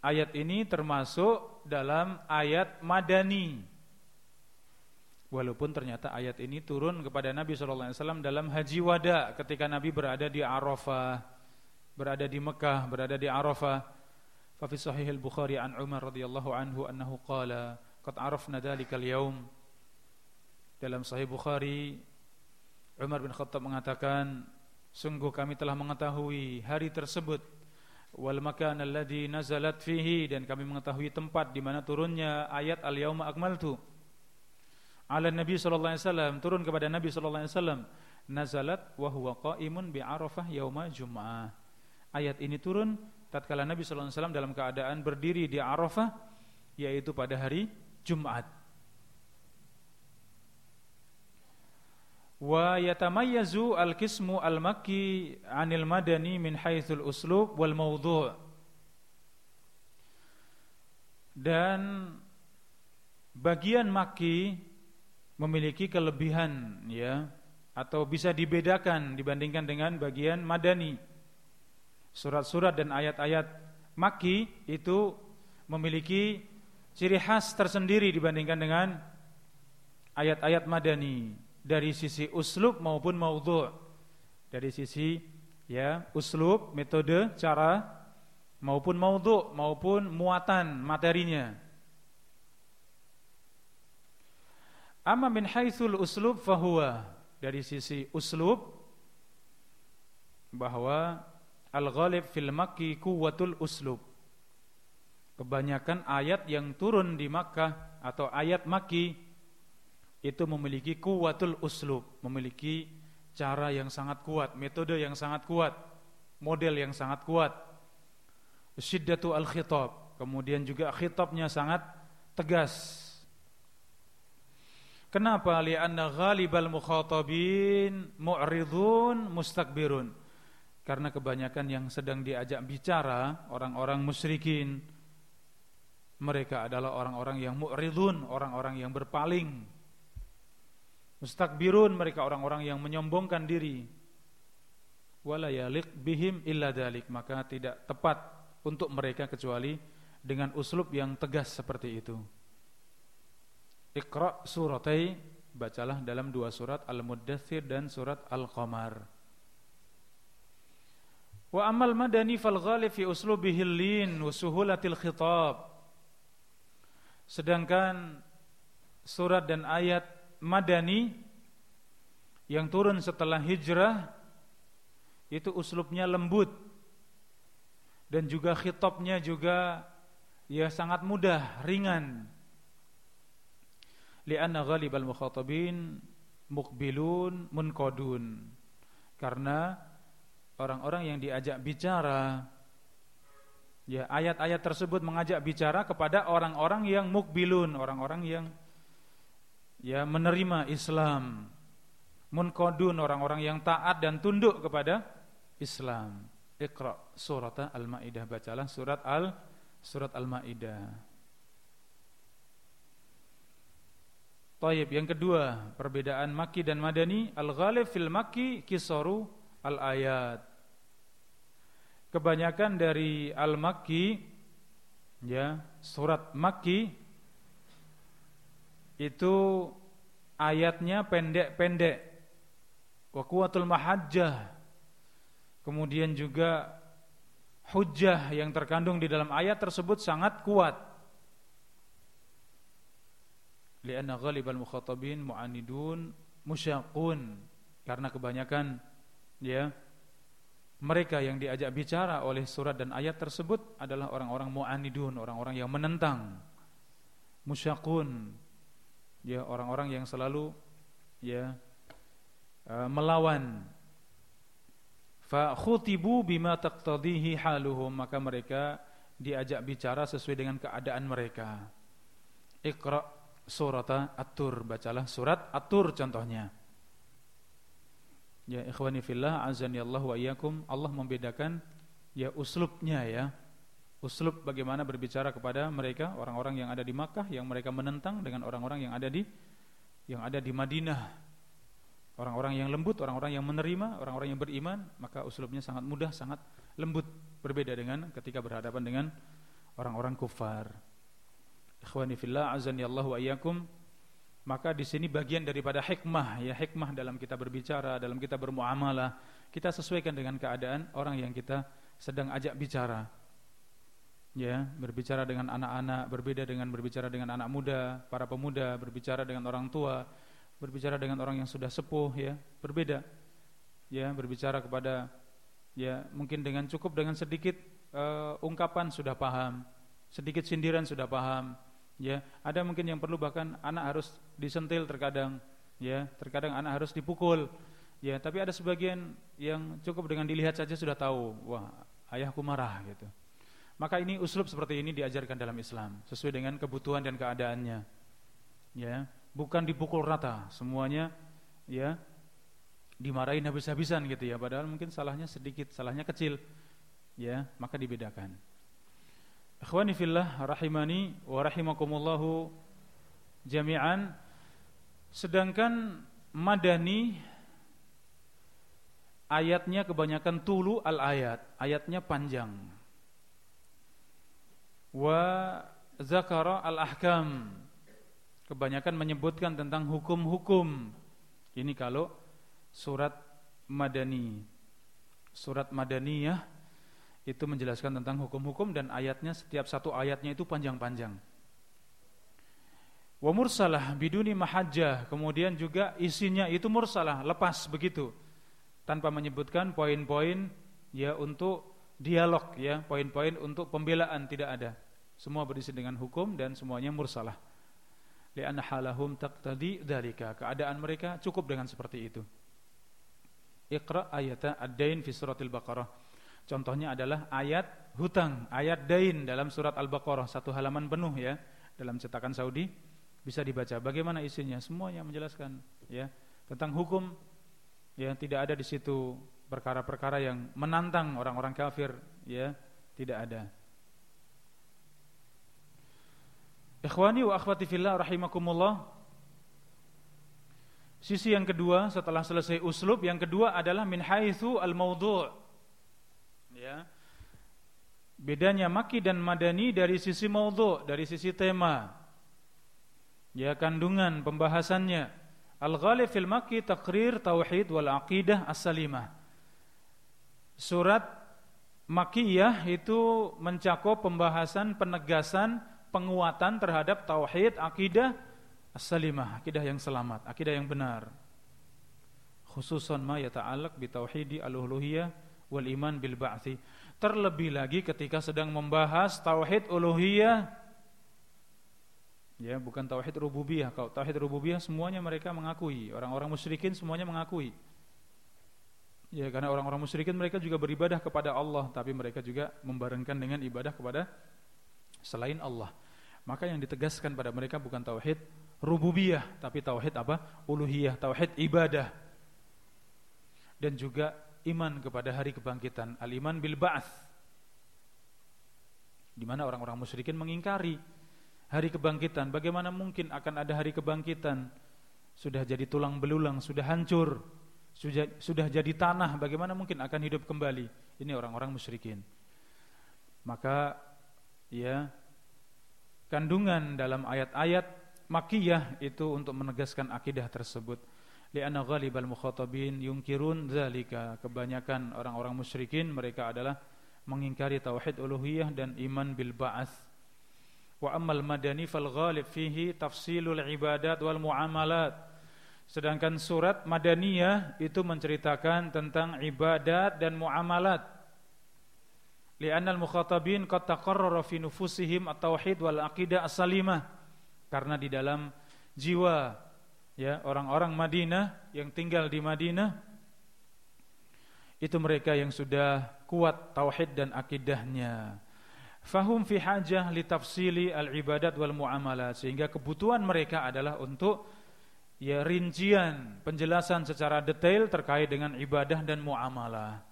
ayat ini termasuk dalam ayat madani. Walaupun ternyata ayat ini turun kepada Nabi sallallahu alaihi wasallam dalam haji wada ketika Nabi berada di Arafah, berada di Mekah, berada di Arafah. Fa fi sahih al-Bukhari an Umar radhiyallahu anhu annahu qala qad arafna dhalika al-yaum. Dalam sahih Bukhari Umar bin Khattab mengatakan Sungguh kami telah mengetahui hari tersebut. Wal makan alladhi nazalat fihi dan kami mengetahui tempat di mana turunnya ayat al yauma akmaltu. Ala nabi sallallahu alaihi wasallam turun kepada nabi sallallahu alaihi wasallam nazalat wa huwa qaimun bi arafah yauma jum'ah. Ayat ini turun tatkala nabi sallallahu alaihi wasallam dalam keadaan berdiri di arafah yaitu pada hari Jumat. Wa yatamayyazu al-qismu al-makki 'anil madani min haitsul uslub wal mawdu' dan bagian makki memiliki kelebihan ya atau bisa dibedakan dibandingkan dengan bagian madani surat-surat dan ayat-ayat makki itu memiliki ciri khas tersendiri dibandingkan dengan ayat-ayat madani. Dari sisi uslub maupun maudhu' dari sisi ya uslub metode cara maupun maudhu' maupun muatan materinya. Amma min haitsul uslub fahuwa. Dari sisi uslub bahwa al-ghalib fil makki kuwatul uslub kebanyakan ayat yang turun di Makkah atau ayat Makki itu memiliki kuwatul uslub, memiliki cara yang sangat kuat, metode yang sangat kuat, model yang sangat kuat. Syiddatu al-khitab, kemudian juga khitabnya sangat tegas. Kenapa? Lianna ghalibal mukhatabin mu'ridun mustakbirun. Karena kebanyakan yang sedang diajak bicara orang-orang musyrikin mereka adalah orang-orang yang mu'ridun, orang-orang yang berpaling Mustakbirun mereka orang-orang yang menyombongkan diri wala yaliq bihim illa dalik maka tidak tepat untuk mereka kecuali dengan uslub yang tegas seperti itu. Iqra suratai bacalah dalam dua surat Al-Muddathir dan surat Al-Qamar. Wa amal madani fal ghalib fi uslubihi lin wa suhulatil khitab. Sedangkan surat dan ayat madani yang turun setelah hijrah itu uslubnya lembut dan juga khitabnya juga ya sangat mudah, ringan. Lianna ghalibal mukhatabin muqbilun munqadun. Karena orang-orang yang diajak bicara ya ayat-ayat tersebut mengajak bicara kepada orang-orang yang mukbilun, orang-orang yang ya menerima Islam. Munqadun orang-orang yang taat dan tunduk kepada Islam. Iqra surat Al-Maidah bacalah surat Al surat Al-Maidah. Taib yang kedua, perbedaan Maki dan Madani, al-ghalib fil Maki kisaru al-ayat. Kebanyakan dari al-Maki ya, surat Maki itu ayatnya pendek-pendek. Wa quwwatul mahajjah Kemudian juga hujah yang terkandung di dalam ayat tersebut sangat kuat. Lianna ghalibal mukhatabin mu'anidun musyaqun karena kebanyakan ya mereka yang diajak bicara oleh surat dan ayat tersebut adalah orang-orang mu'anidun, orang-orang yang menentang. Musyaqun ya orang-orang yang selalu ya eh, melawan Fa khutibu bima taqtadihi haluhum maka mereka diajak bicara sesuai dengan keadaan mereka. Iqra surata At-Tur, bacalah surat At-Tur contohnya. Ya ikhwani fillah azani Allah wa iyyakum Allah membedakan ya uslubnya ya. Uslub bagaimana berbicara kepada mereka orang-orang yang ada di Makkah yang mereka menentang dengan orang-orang yang ada di yang ada di Madinah Orang-orang yang lembut, orang-orang yang menerima, orang-orang yang beriman, maka usulnya sangat mudah, sangat lembut. Berbeda dengan ketika berhadapan dengan orang-orang kufar. Ikhwani fillah, azani Allah wa iyyakum. Maka di sini bagian daripada hikmah, ya hikmah dalam kita berbicara, dalam kita bermuamalah, kita sesuaikan dengan keadaan orang yang kita sedang ajak bicara. Ya, berbicara dengan anak-anak berbeda dengan berbicara dengan anak muda, para pemuda, berbicara dengan orang tua, berbicara dengan orang yang sudah sepuh ya berbeda ya berbicara kepada ya mungkin dengan cukup dengan sedikit uh, ungkapan sudah paham sedikit sindiran sudah paham ya ada mungkin yang perlu bahkan anak harus disentil terkadang ya terkadang anak harus dipukul. Ya tapi ada sebagian yang cukup dengan dilihat saja sudah tahu wah ayahku marah gitu. Maka ini uslub seperti ini diajarkan dalam Islam sesuai dengan kebutuhan dan keadaannya. Ya bukan dipukul rata semuanya ya dimarahin habis-habisan gitu ya padahal mungkin salahnya sedikit salahnya kecil ya maka dibedakan ikhwani fillah rahimani wa rahimakumullahu jami'an sedangkan madani ayatnya kebanyakan tulu al ayat ayatnya panjang wa zakara al ahkam kebanyakan menyebutkan tentang hukum-hukum. Ini kalau surat Madani. Surat Madaniyah itu menjelaskan tentang hukum-hukum dan ayatnya setiap satu ayatnya itu panjang-panjang. Wa mursalah biduni mahajjah, kemudian juga isinya itu mursalah, lepas begitu. Tanpa menyebutkan poin-poin ya untuk dialog ya, poin-poin untuk pembelaan tidak ada. Semua berisi dengan hukum dan semuanya mursalah li'anna halahum taqtadi dzalika. Keadaan mereka cukup dengan seperti itu. Iqra ayat ad-dain fi suratil Baqarah. Contohnya adalah ayat hutang, ayat dain dalam surat Al-Baqarah, satu halaman penuh ya dalam cetakan Saudi bisa dibaca. Bagaimana isinya? Semuanya menjelaskan ya tentang hukum ya tidak ada di situ perkara-perkara yang menantang orang-orang kafir ya tidak ada. Ikhwani wa akhwati fillah rahimakumullah. Sisi yang kedua setelah selesai uslub, yang kedua adalah min haitsu al-maudhu'. Ya. Bedanya maki dan madani dari sisi maudhu', dari sisi tema. Ya, kandungan pembahasannya. Al-ghalib fil maki takrir tauhid wal aqidah as-salimah. Surat Makiyah itu mencakup pembahasan penegasan penguatan terhadap tauhid, akidah as-salimah, akidah yang selamat, akidah yang benar. Khususan ma yata'allaq bi tauhidi al-uluhiyah wal iman bil ba'thi. Terlebih lagi ketika sedang membahas tauhid uluhiyah ya bukan tauhid rububiyah. Kalau tauhid rububiyah semuanya mereka mengakui, orang-orang musyrikin semuanya mengakui. Ya karena orang-orang musyrikin mereka juga beribadah kepada Allah tapi mereka juga membarengkan dengan ibadah kepada selain Allah. Maka yang ditegaskan pada mereka bukan tauhid rububiyah, tapi tauhid apa? Uluhiyah, tauhid ibadah. Dan juga iman kepada hari kebangkitan, al-iman bil ba'ats. Di mana orang-orang musyrikin mengingkari hari kebangkitan. Bagaimana mungkin akan ada hari kebangkitan? Sudah jadi tulang belulang, sudah hancur, sudah sudah jadi tanah, bagaimana mungkin akan hidup kembali? Ini orang-orang musyrikin. Maka ya kandungan dalam ayat-ayat makiyah itu untuk menegaskan akidah tersebut. Li'anna ghalibal mukhatabin yungkirun zalika. Kebanyakan orang-orang musyrikin mereka adalah mengingkari tauhid uluhiyah dan iman bil ba'ats. Wa ammal madani fal ghalib fihi tafsilul ibadat wal muamalat. Sedangkan surat Madaniyah itu menceritakan tentang ibadat dan muamalat. Li'anna al-mukhatabin qad taqarrara fi nufusihim at-tauhid wal aqidah as-salimah karena di dalam jiwa ya orang-orang Madinah yang tinggal di Madinah itu mereka yang sudah kuat tauhid dan akidahnya. Fahum fi hajah li tafsili al-ibadat wal muamalat sehingga kebutuhan mereka adalah untuk ya rincian penjelasan secara detail terkait dengan ibadah dan muamalah.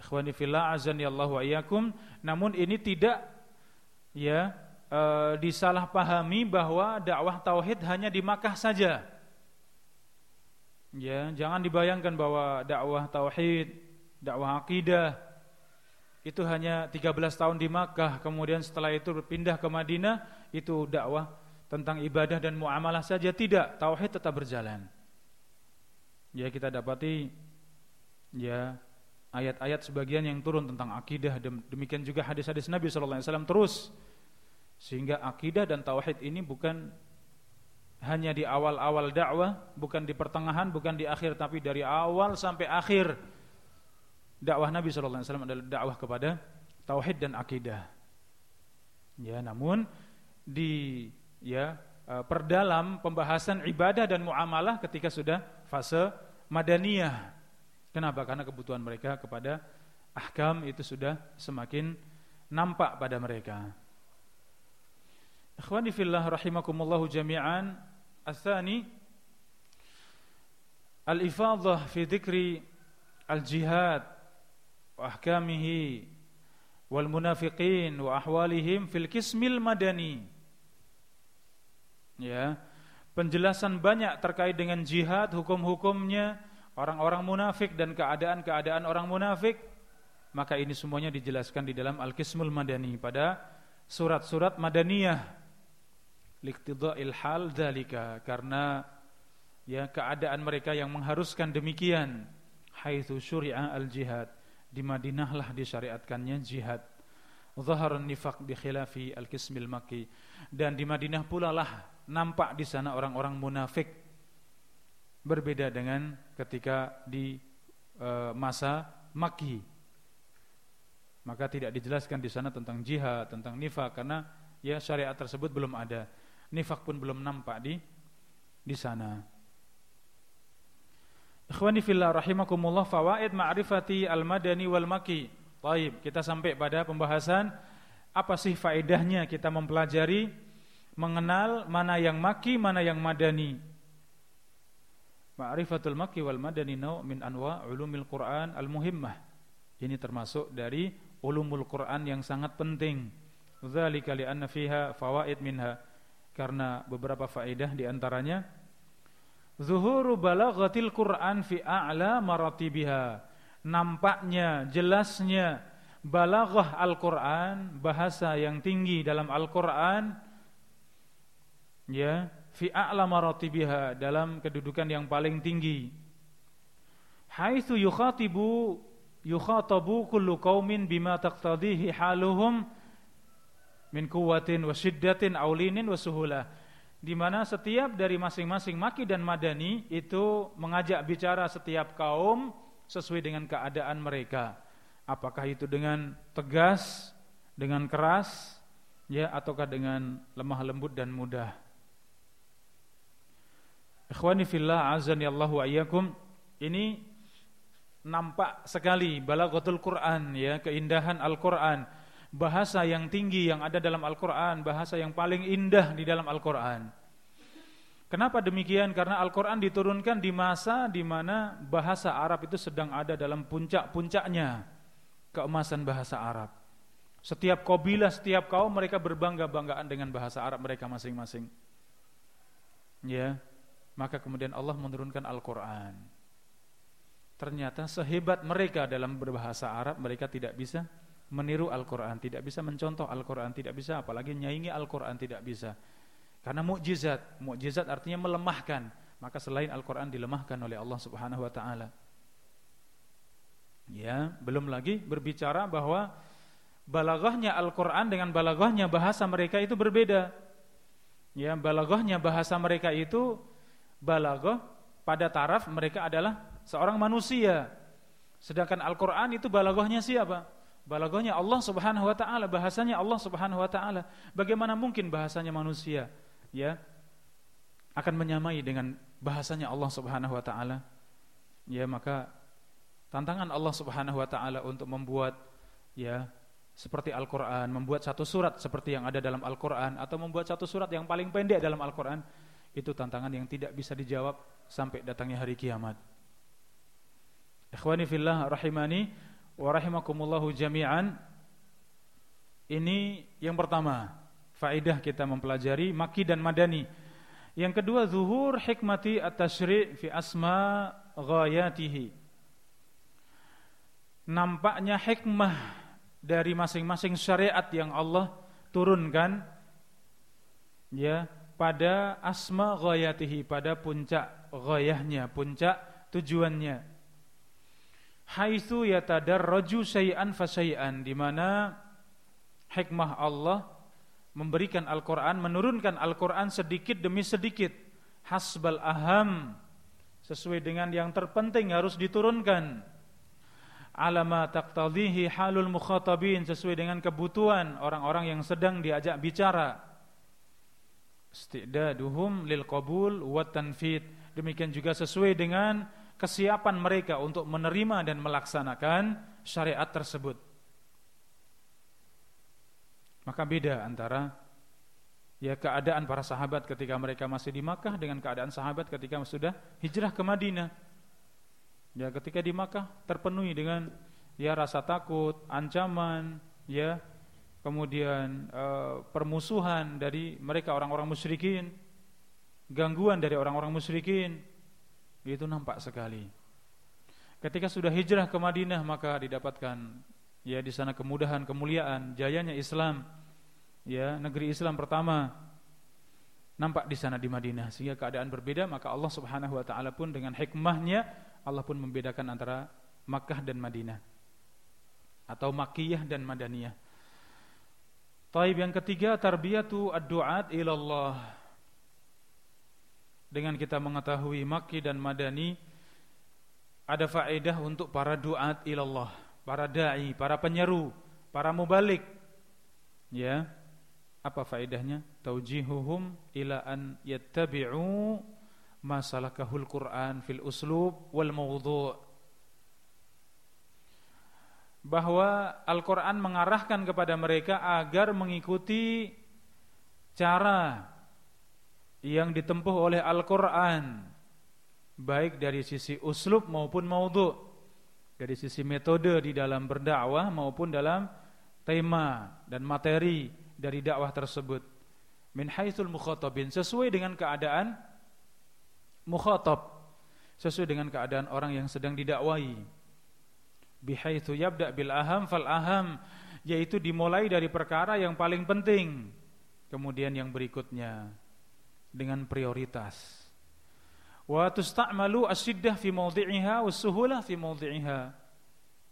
Ikhwani fillah azani Allah wa iyyakum, namun ini tidak ya e, disalahpahami bahwa dakwah tauhid hanya di Makkah saja. Ya, jangan dibayangkan bahwa dakwah tauhid, dakwah akidah itu hanya 13 tahun di Makkah, kemudian setelah itu pindah ke Madinah, itu dakwah tentang ibadah dan muamalah saja tidak, tauhid tetap berjalan. Ya, kita dapati ya ayat-ayat sebagian yang turun tentang akidah demikian juga hadis-hadis Nabi sallallahu alaihi wasallam terus sehingga akidah dan tauhid ini bukan hanya di awal-awal dakwah, bukan di pertengahan, bukan di akhir, tapi dari awal sampai akhir dakwah Nabi sallallahu alaihi wasallam adalah dakwah kepada tauhid dan akidah. Ya, namun di ya e, perdalam pembahasan ibadah dan muamalah ketika sudah fase madaniyah. Kenapa? Karena kebutuhan mereka kepada ahkam itu sudah semakin nampak pada mereka. Ikhwani fillah rahimakumullahu jami'an. Al-thani Al-ifadhah fi dhikri Al-jihad Wa ahkamihi Wal munafiqin Wa ahwalihim fil kismil madani. Ya Penjelasan banyak terkait dengan jihad Hukum-hukumnya Orang-orang munafik dan keadaan-keadaan orang munafik Maka ini semuanya dijelaskan di dalam Al-Kismul Madani Pada surat-surat Madaniyah liqtida'il hal dzalika karena ya keadaan mereka yang mengharuskan demikian. Haitsu syuri'a al jihad. Di Madinah lah disyariatkannya jihad. Zahar nifaq bi khilafi al kismil makki. Dan di Madinah pula lah nampak di sana orang-orang munafik. Berbeda dengan ketika di e, masa Makki. Maka tidak dijelaskan di sana tentang jihad tentang nifaq. Karena ya syariat tersebut belum ada nifak pun belum nampak di di sana. Ikhwani fillah rahimakumullah fawaid ma'rifati al-madani wal maki. Baik, kita sampai pada pembahasan apa sih faedahnya kita mempelajari mengenal mana yang maki, mana yang madani. Ma'rifatul maki wal madani nau' min anwa' ulumil Qur'an al-muhimmah. Ini termasuk dari ulumul Quran yang sangat penting. Dzalika li'anna fiha fawaid minha karena beberapa faedah di antaranya zuhuru balaghatil Qur'an fi a'la maratibiha. Nampaknya jelasnya balaghah Al-Qur'an bahasa yang tinggi dalam Al-Qur'an ya fi a'la maratibiha dalam kedudukan yang paling tinggi. Haitsu yukhatibu yukhatabu kullu qaumin bima taqtadihi haluhum min kuwatin wa syiddatin aulinin wa suhulah di mana setiap dari masing-masing maki dan madani itu mengajak bicara setiap kaum sesuai dengan keadaan mereka. Apakah itu dengan tegas dengan keras ya ataukah dengan lemah lembut dan mudah? Ikhwani fillah azani Allah wa iyyakum ini nampak sekali balaghatul Quran ya keindahan Al-Qur'an bahasa yang tinggi yang ada dalam Al-Quran, bahasa yang paling indah di dalam Al-Quran. Kenapa demikian? Karena Al-Quran diturunkan di masa di mana bahasa Arab itu sedang ada dalam puncak-puncaknya keemasan bahasa Arab. Setiap kabilah, setiap kaum mereka berbangga-banggaan dengan bahasa Arab mereka masing-masing. Ya, maka kemudian Allah menurunkan Al-Quran. Ternyata sehebat mereka dalam berbahasa Arab, mereka tidak bisa meniru Al-Quran, tidak bisa mencontoh Al-Quran, tidak bisa apalagi nyaingi Al-Quran, tidak bisa. Karena mukjizat, mukjizat artinya melemahkan, maka selain Al-Quran dilemahkan oleh Allah Subhanahu Wa Taala. Ya, belum lagi berbicara bahwa balaghahnya Al-Quran dengan balaghahnya bahasa mereka itu berbeda. Ya, balaghahnya bahasa mereka itu balaghah pada taraf mereka adalah seorang manusia. Sedangkan Al-Quran itu balaghahnya siapa? Balagohnya Allah Subhanahu wa taala, bahasanya Allah Subhanahu wa taala. Bagaimana mungkin bahasanya manusia ya akan menyamai dengan bahasanya Allah Subhanahu wa taala? Ya, maka tantangan Allah Subhanahu wa taala untuk membuat ya seperti Al-Qur'an, membuat satu surat seperti yang ada dalam Al-Qur'an atau membuat satu surat yang paling pendek dalam Al-Qur'an itu tantangan yang tidak bisa dijawab sampai datangnya hari kiamat. Ikhwani fillah rahimani wa rahimakumullahu jami'an. Ini yang pertama, faedah kita mempelajari maki dan madani. Yang kedua, zuhur hikmati at-tasyri' fi asma ghayatihi. Nampaknya hikmah dari masing-masing syariat yang Allah turunkan ya pada asma ghayatihi pada puncak ghayahnya, puncak tujuannya haitsu yatadarraju syai'an fa syai'an di mana hikmah Allah memberikan Al-Qur'an menurunkan Al-Qur'an sedikit demi sedikit. Hasbal aham sesuai dengan yang terpenting harus diturunkan. Alama taqtadhihi halul mukhatabin sesuai dengan kebutuhan orang-orang yang sedang diajak bicara. Istidaduhum lil qabul wa tanfid demikian juga sesuai dengan kesiapan mereka untuk menerima dan melaksanakan syariat tersebut. Maka beda antara ya keadaan para sahabat ketika mereka masih di Makkah dengan keadaan sahabat ketika sudah hijrah ke Madinah. Ya ketika di Makkah terpenuhi dengan ya rasa takut, ancaman, ya kemudian e, permusuhan dari mereka orang-orang musyrikin, gangguan dari orang-orang musyrikin, itu nampak sekali. Ketika sudah hijrah ke Madinah maka didapatkan ya di sana kemudahan, kemuliaan, jayanya Islam. Ya, negeri Islam pertama nampak di sana di Madinah sehingga keadaan berbeda maka Allah Subhanahu wa taala pun dengan hikmahnya Allah pun membedakan antara Makkah dan Madinah atau Makkiyah dan Madaniyah. Taib yang ketiga tarbiyatu ad-du'at ila Allah dengan kita mengetahui Makki dan Madani ada faedah untuk para duat ilallah, para dai, para penyeru, para mubalik. Ya. Apa faedahnya? Taujihuhum ila an yattabi'u masalakahul Quran fil uslub wal mawdu'. Bahwa Al-Qur'an mengarahkan kepada mereka agar mengikuti cara yang ditempuh oleh Al-Quran baik dari sisi uslub maupun maudhu dari sisi metode di dalam berdakwah maupun dalam tema dan materi dari dakwah tersebut min haitsul mukhatabin sesuai dengan keadaan mukhatab sesuai dengan keadaan orang yang sedang didakwai. Bihaitsu yabda bil aham fal aham yaitu dimulai dari perkara yang paling penting. Kemudian yang berikutnya dengan prioritas. Wa tusta'malu as-siddah fi mawdhi'iha was-suhulah fi mawdhi'iha.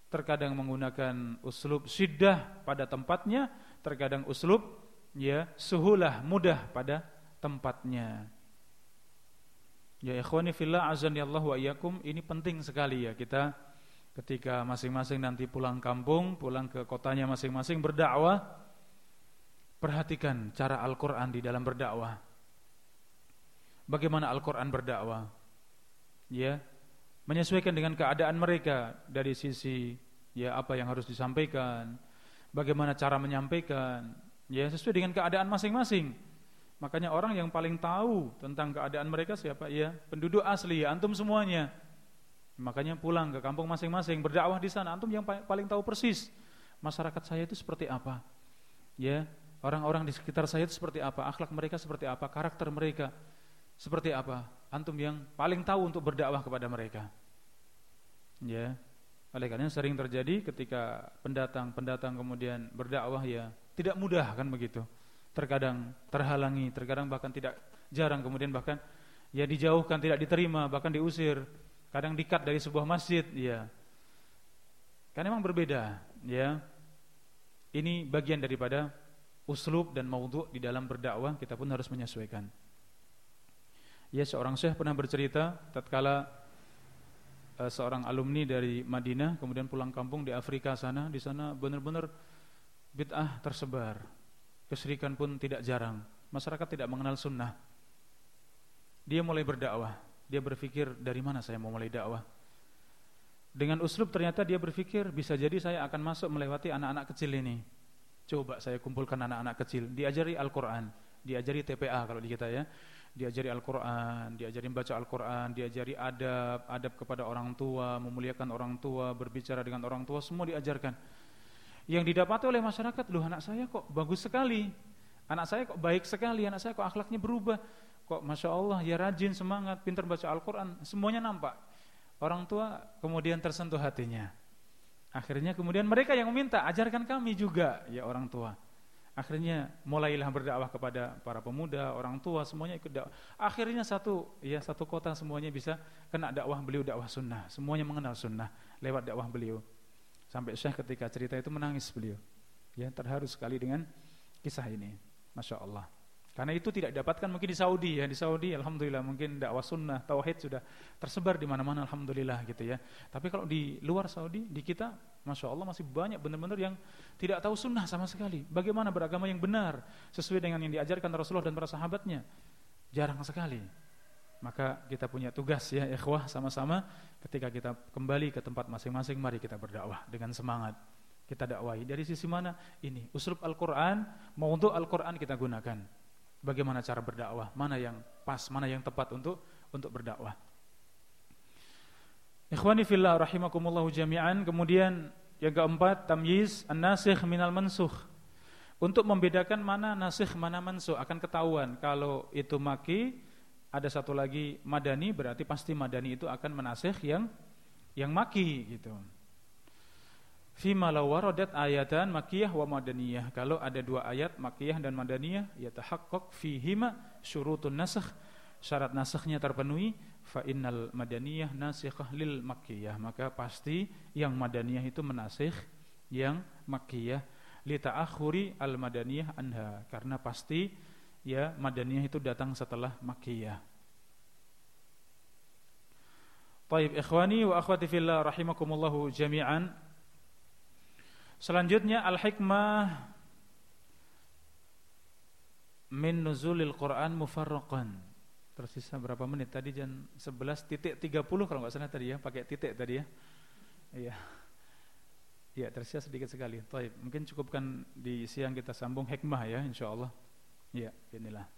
Terkadang menggunakan uslub siddah pada tempatnya, terkadang uslub ya suhulah mudah pada tempatnya. Ya ikhwani fillah azani Allah wa iyyakum ini penting sekali ya kita ketika masing-masing nanti pulang kampung, pulang ke kotanya masing-masing berdakwah perhatikan cara Al-Qur'an di dalam berdakwah. Bagaimana Al-Qur'an berdakwah? Ya, menyesuaikan dengan keadaan mereka dari sisi ya apa yang harus disampaikan, bagaimana cara menyampaikan, ya sesuai dengan keadaan masing-masing. Makanya orang yang paling tahu tentang keadaan mereka siapa? Ya, penduduk asli, ya, antum semuanya. Makanya pulang ke kampung masing-masing, berdakwah di sana, antum yang paling tahu persis masyarakat saya itu seperti apa. Ya, orang-orang di sekitar saya itu seperti apa, akhlak mereka seperti apa, karakter mereka seperti apa antum yang paling tahu untuk berdakwah kepada mereka. Ya. Oleh karena sering terjadi ketika pendatang-pendatang kemudian berdakwah ya tidak mudah kan begitu. Terkadang terhalangi, terkadang bahkan tidak jarang kemudian bahkan ya dijauhkan tidak diterima, bahkan diusir. Kadang dikat dari sebuah masjid, ya. Karena memang berbeda, ya. Ini bagian daripada uslub dan maudhu di dalam berdakwah kita pun harus menyesuaikan. Ya seorang syekh pernah bercerita tatkala uh, seorang alumni dari Madinah kemudian pulang kampung di Afrika sana, di sana benar-benar bid'ah tersebar. Kesyirikan pun tidak jarang. Masyarakat tidak mengenal sunnah. Dia mulai berdakwah. Dia berpikir dari mana saya mau mulai dakwah? Dengan uslub ternyata dia berpikir bisa jadi saya akan masuk melewati anak-anak kecil ini. Coba saya kumpulkan anak-anak kecil, diajari Al-Qur'an, diajari TPA kalau di kita ya diajari Al-Quran, diajari membaca Al-Quran, diajari adab, adab kepada orang tua, memuliakan orang tua, berbicara dengan orang tua, semua diajarkan. Yang didapati oleh masyarakat, loh anak saya kok bagus sekali, anak saya kok baik sekali, anak saya kok akhlaknya berubah, kok masya Allah ya rajin, semangat, pintar baca Al-Quran, semuanya nampak. Orang tua kemudian tersentuh hatinya. Akhirnya kemudian mereka yang meminta, ajarkan kami juga, ya orang tua. Akhirnya mulailah berdakwah kepada para pemuda, orang tua semuanya ikut dakwah. Akhirnya satu ya satu kota semuanya bisa kena dakwah beliau dakwah sunnah. Semuanya mengenal sunnah lewat dakwah beliau. Sampai Syekh ketika cerita itu menangis beliau. Ya terharu sekali dengan kisah ini. Masya Allah. Karena itu tidak didapatkan mungkin di Saudi ya di Saudi alhamdulillah mungkin dakwah sunnah tauhid sudah tersebar di mana-mana alhamdulillah gitu ya. Tapi kalau di luar Saudi di kita masya Allah masih banyak benar-benar yang tidak tahu sunnah sama sekali. Bagaimana beragama yang benar sesuai dengan yang diajarkan Rasulullah dan para sahabatnya jarang sekali. Maka kita punya tugas ya ikhwah sama-sama ketika kita kembali ke tempat masing-masing mari kita berdakwah dengan semangat. Kita dakwahi dari sisi mana? Ini uslub Al-Qur'an, mau untuk Al-Qur'an kita gunakan bagaimana cara berdakwah, mana yang pas, mana yang tepat untuk untuk berdakwah. Ikhwani fillah rahimakumullah jami'an. Kemudian yang keempat tamyiz an-nasikh minal mansukh. Untuk membedakan mana nasikh mana mansukh akan ketahuan kalau itu maki ada satu lagi madani berarti pasti madani itu akan menasikh yang yang maki gitu. Fima law waradat ayatan makiyah wa madaniyah. Kalau ada dua ayat makiyah dan madaniyah, yatahaqqaq fihima syurutun nasakh. Syarat nasakhnya terpenuhi, fa innal madaniyah nasikhah lil makiyah. Maka pasti yang madaniyah itu menasikh yang makiyah li ta'akhuri al madaniyah anha. Karena pasti ya madaniyah itu datang setelah makiyah. Baik, ikhwani wa akhwati fillah rahimakumullahu jami'an. Selanjutnya al-hikmah min nuzulil Quran mufarraqan. Tersisa berapa menit tadi jam 11 titik 30 kalau nggak salah tadi ya, pakai titik tadi ya. Iya. Iya, tersisa sedikit sekali. Baik, mungkin cukupkan di siang kita sambung hikmah ya insyaallah. Iya, inilah.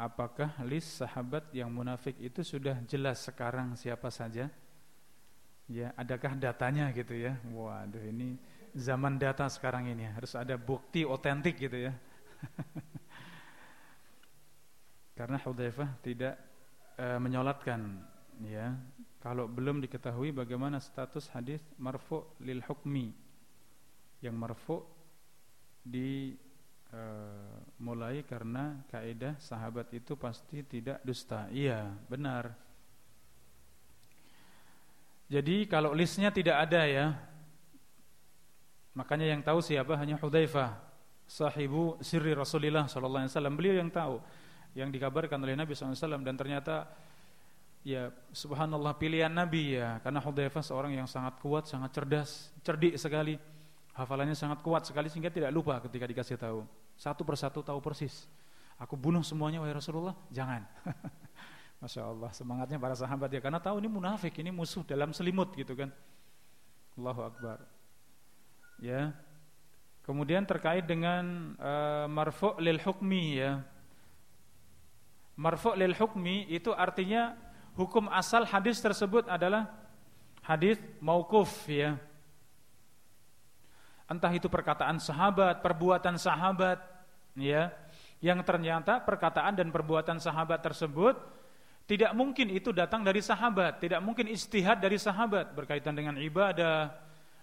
Apakah list sahabat yang munafik itu sudah jelas sekarang siapa saja? Ya, adakah datanya gitu ya? Waduh, ini zaman data sekarang ini harus ada bukti otentik gitu ya. Karena Hudzaifah tidak e, menyolatkan ya. Kalau belum diketahui bagaimana status hadis marfu lil hukmi. Yang marfu di e, mulai karena kaidah sahabat itu pasti tidak dusta. Iya, benar. Jadi kalau listnya tidak ada ya Makanya yang tahu siapa? Hanya Hudzaifah Sahibu sirri Rasulullah SAW Beliau yang tahu Yang dikabarkan oleh Nabi SAW Dan ternyata Ya subhanallah pilihan Nabi ya. Karena Hudzaifah seorang yang sangat kuat Sangat cerdas, cerdik sekali. Hafalannya sangat kuat sekali Sehingga tidak lupa ketika dikasih tahu Satu persatu tahu persis. Aku bunuh semuanya wahai Rasulullah. Jangan. Masya Allah semangatnya para sahabat ya. Karena tahu ini munafik ini musuh dalam selimut gitu kan. Allahu Akbar. Ya. Kemudian terkait dengan uh, marfu' lil hukmi ya. Marfu' lil hukmi itu artinya hukum asal hadis tersebut adalah hadis maukuf ya entah itu perkataan sahabat perbuatan sahabat ya yang ternyata perkataan dan perbuatan sahabat tersebut tidak mungkin itu datang dari sahabat, tidak mungkin istihad dari sahabat berkaitan dengan ibadah,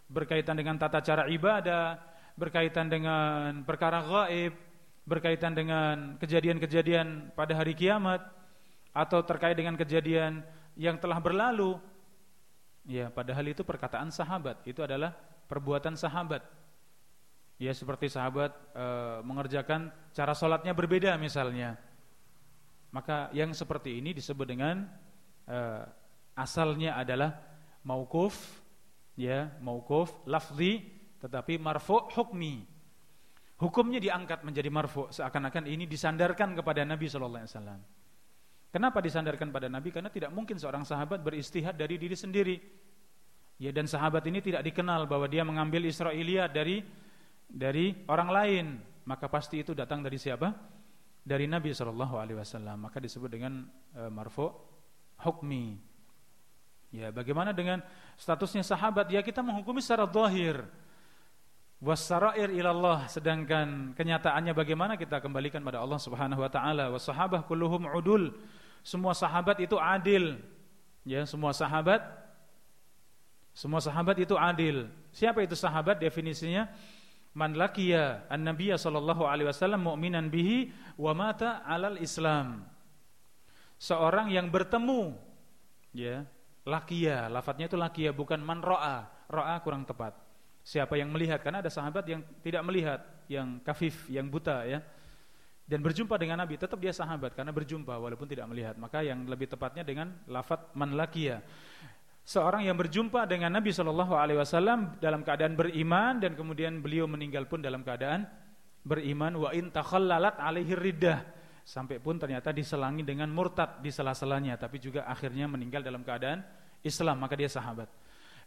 berkaitan dengan tata cara ibadah, berkaitan dengan perkara gaib, berkaitan dengan kejadian-kejadian pada hari kiamat atau terkait dengan kejadian yang telah berlalu. Ya, padahal itu perkataan sahabat, itu adalah perbuatan sahabat. Ya, seperti sahabat e, mengerjakan cara sholatnya berbeda misalnya maka yang seperti ini disebut dengan uh, asalnya adalah maukuf ya, maukuf lafzi tetapi marfu' hukmi. Hukumnya diangkat menjadi marfu' seakan-akan ini disandarkan kepada Nabi sallallahu alaihi wasallam. Kenapa disandarkan pada Nabi? Karena tidak mungkin seorang sahabat beristihad dari diri sendiri. Ya dan sahabat ini tidak dikenal bahwa dia mengambil Israiliyat dari dari orang lain, maka pasti itu datang dari siapa? dari Nabi Shallallahu Alaihi Wasallam maka disebut dengan e, marfu hukmi. Ya, bagaimana dengan statusnya sahabat? Ya kita menghukumi secara zahir. Wasarair ilallah sedangkan kenyataannya bagaimana kita kembalikan pada Allah Subhanahu wa taala. Wasahabah kulluhum udul. Semua sahabat itu adil. Ya, semua sahabat semua sahabat itu adil. Siapa itu sahabat definisinya? man laqiya an-nabiyya sallallahu alaihi wasallam mu'minan bihi wa mata 'alal Islam. Seorang yang bertemu ya, laqiya, lafadznya itu laqiya bukan man ra'a. Ra'a kurang tepat. Siapa yang melihat karena ada sahabat yang tidak melihat, yang kafif, yang buta ya. Dan berjumpa dengan Nabi, tetap dia sahabat karena berjumpa walaupun tidak melihat. Maka yang lebih tepatnya dengan lafadz man laqiya seorang yang berjumpa dengan Nabi Shallallahu Alaihi Wasallam dalam keadaan beriman dan kemudian beliau meninggal pun dalam keadaan beriman wa in takhallalat alaihi riddah sampai pun ternyata diselangi dengan murtad di sela-selanya tapi juga akhirnya meninggal dalam keadaan Islam maka dia sahabat.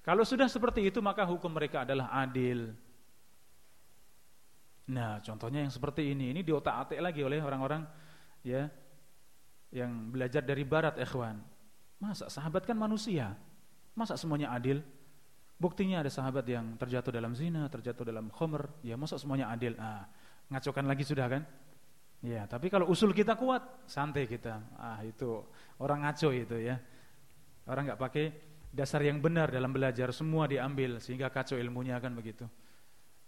Kalau sudah seperti itu maka hukum mereka adalah adil. Nah, contohnya yang seperti ini ini diotak-atik lagi oleh orang-orang ya yang belajar dari barat ikhwan. Masa sahabat kan manusia? Masa semuanya adil? Buktinya ada sahabat yang terjatuh dalam zina, terjatuh dalam khomer, ya masa semuanya adil? Ah, ngacokan lagi sudah kan? Ya, tapi kalau usul kita kuat, santai kita. Ah, itu orang ngaco itu ya. Orang nggak pakai dasar yang benar dalam belajar, semua diambil sehingga kacau ilmunya kan begitu.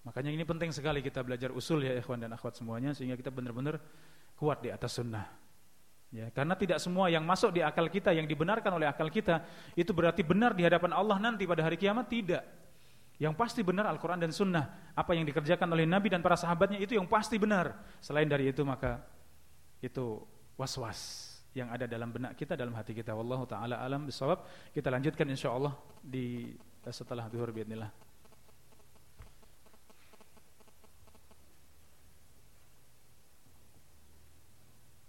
Makanya ini penting sekali kita belajar usul ya ikhwan dan akhwat semuanya sehingga kita benar-benar kuat di atas sunnah. Ya, karena tidak semua yang masuk di akal kita, yang dibenarkan oleh akal kita, itu berarti benar di hadapan Allah nanti pada hari kiamat tidak. Yang pasti benar Al-Quran dan Sunnah. Apa yang dikerjakan oleh Nabi dan para sahabatnya itu yang pasti benar. Selain dari itu maka itu was-was yang ada dalam benak kita, dalam hati kita. Wallahu ta'ala alam bisawab. Kita lanjutkan insya Allah di setelah duhur biidnillah.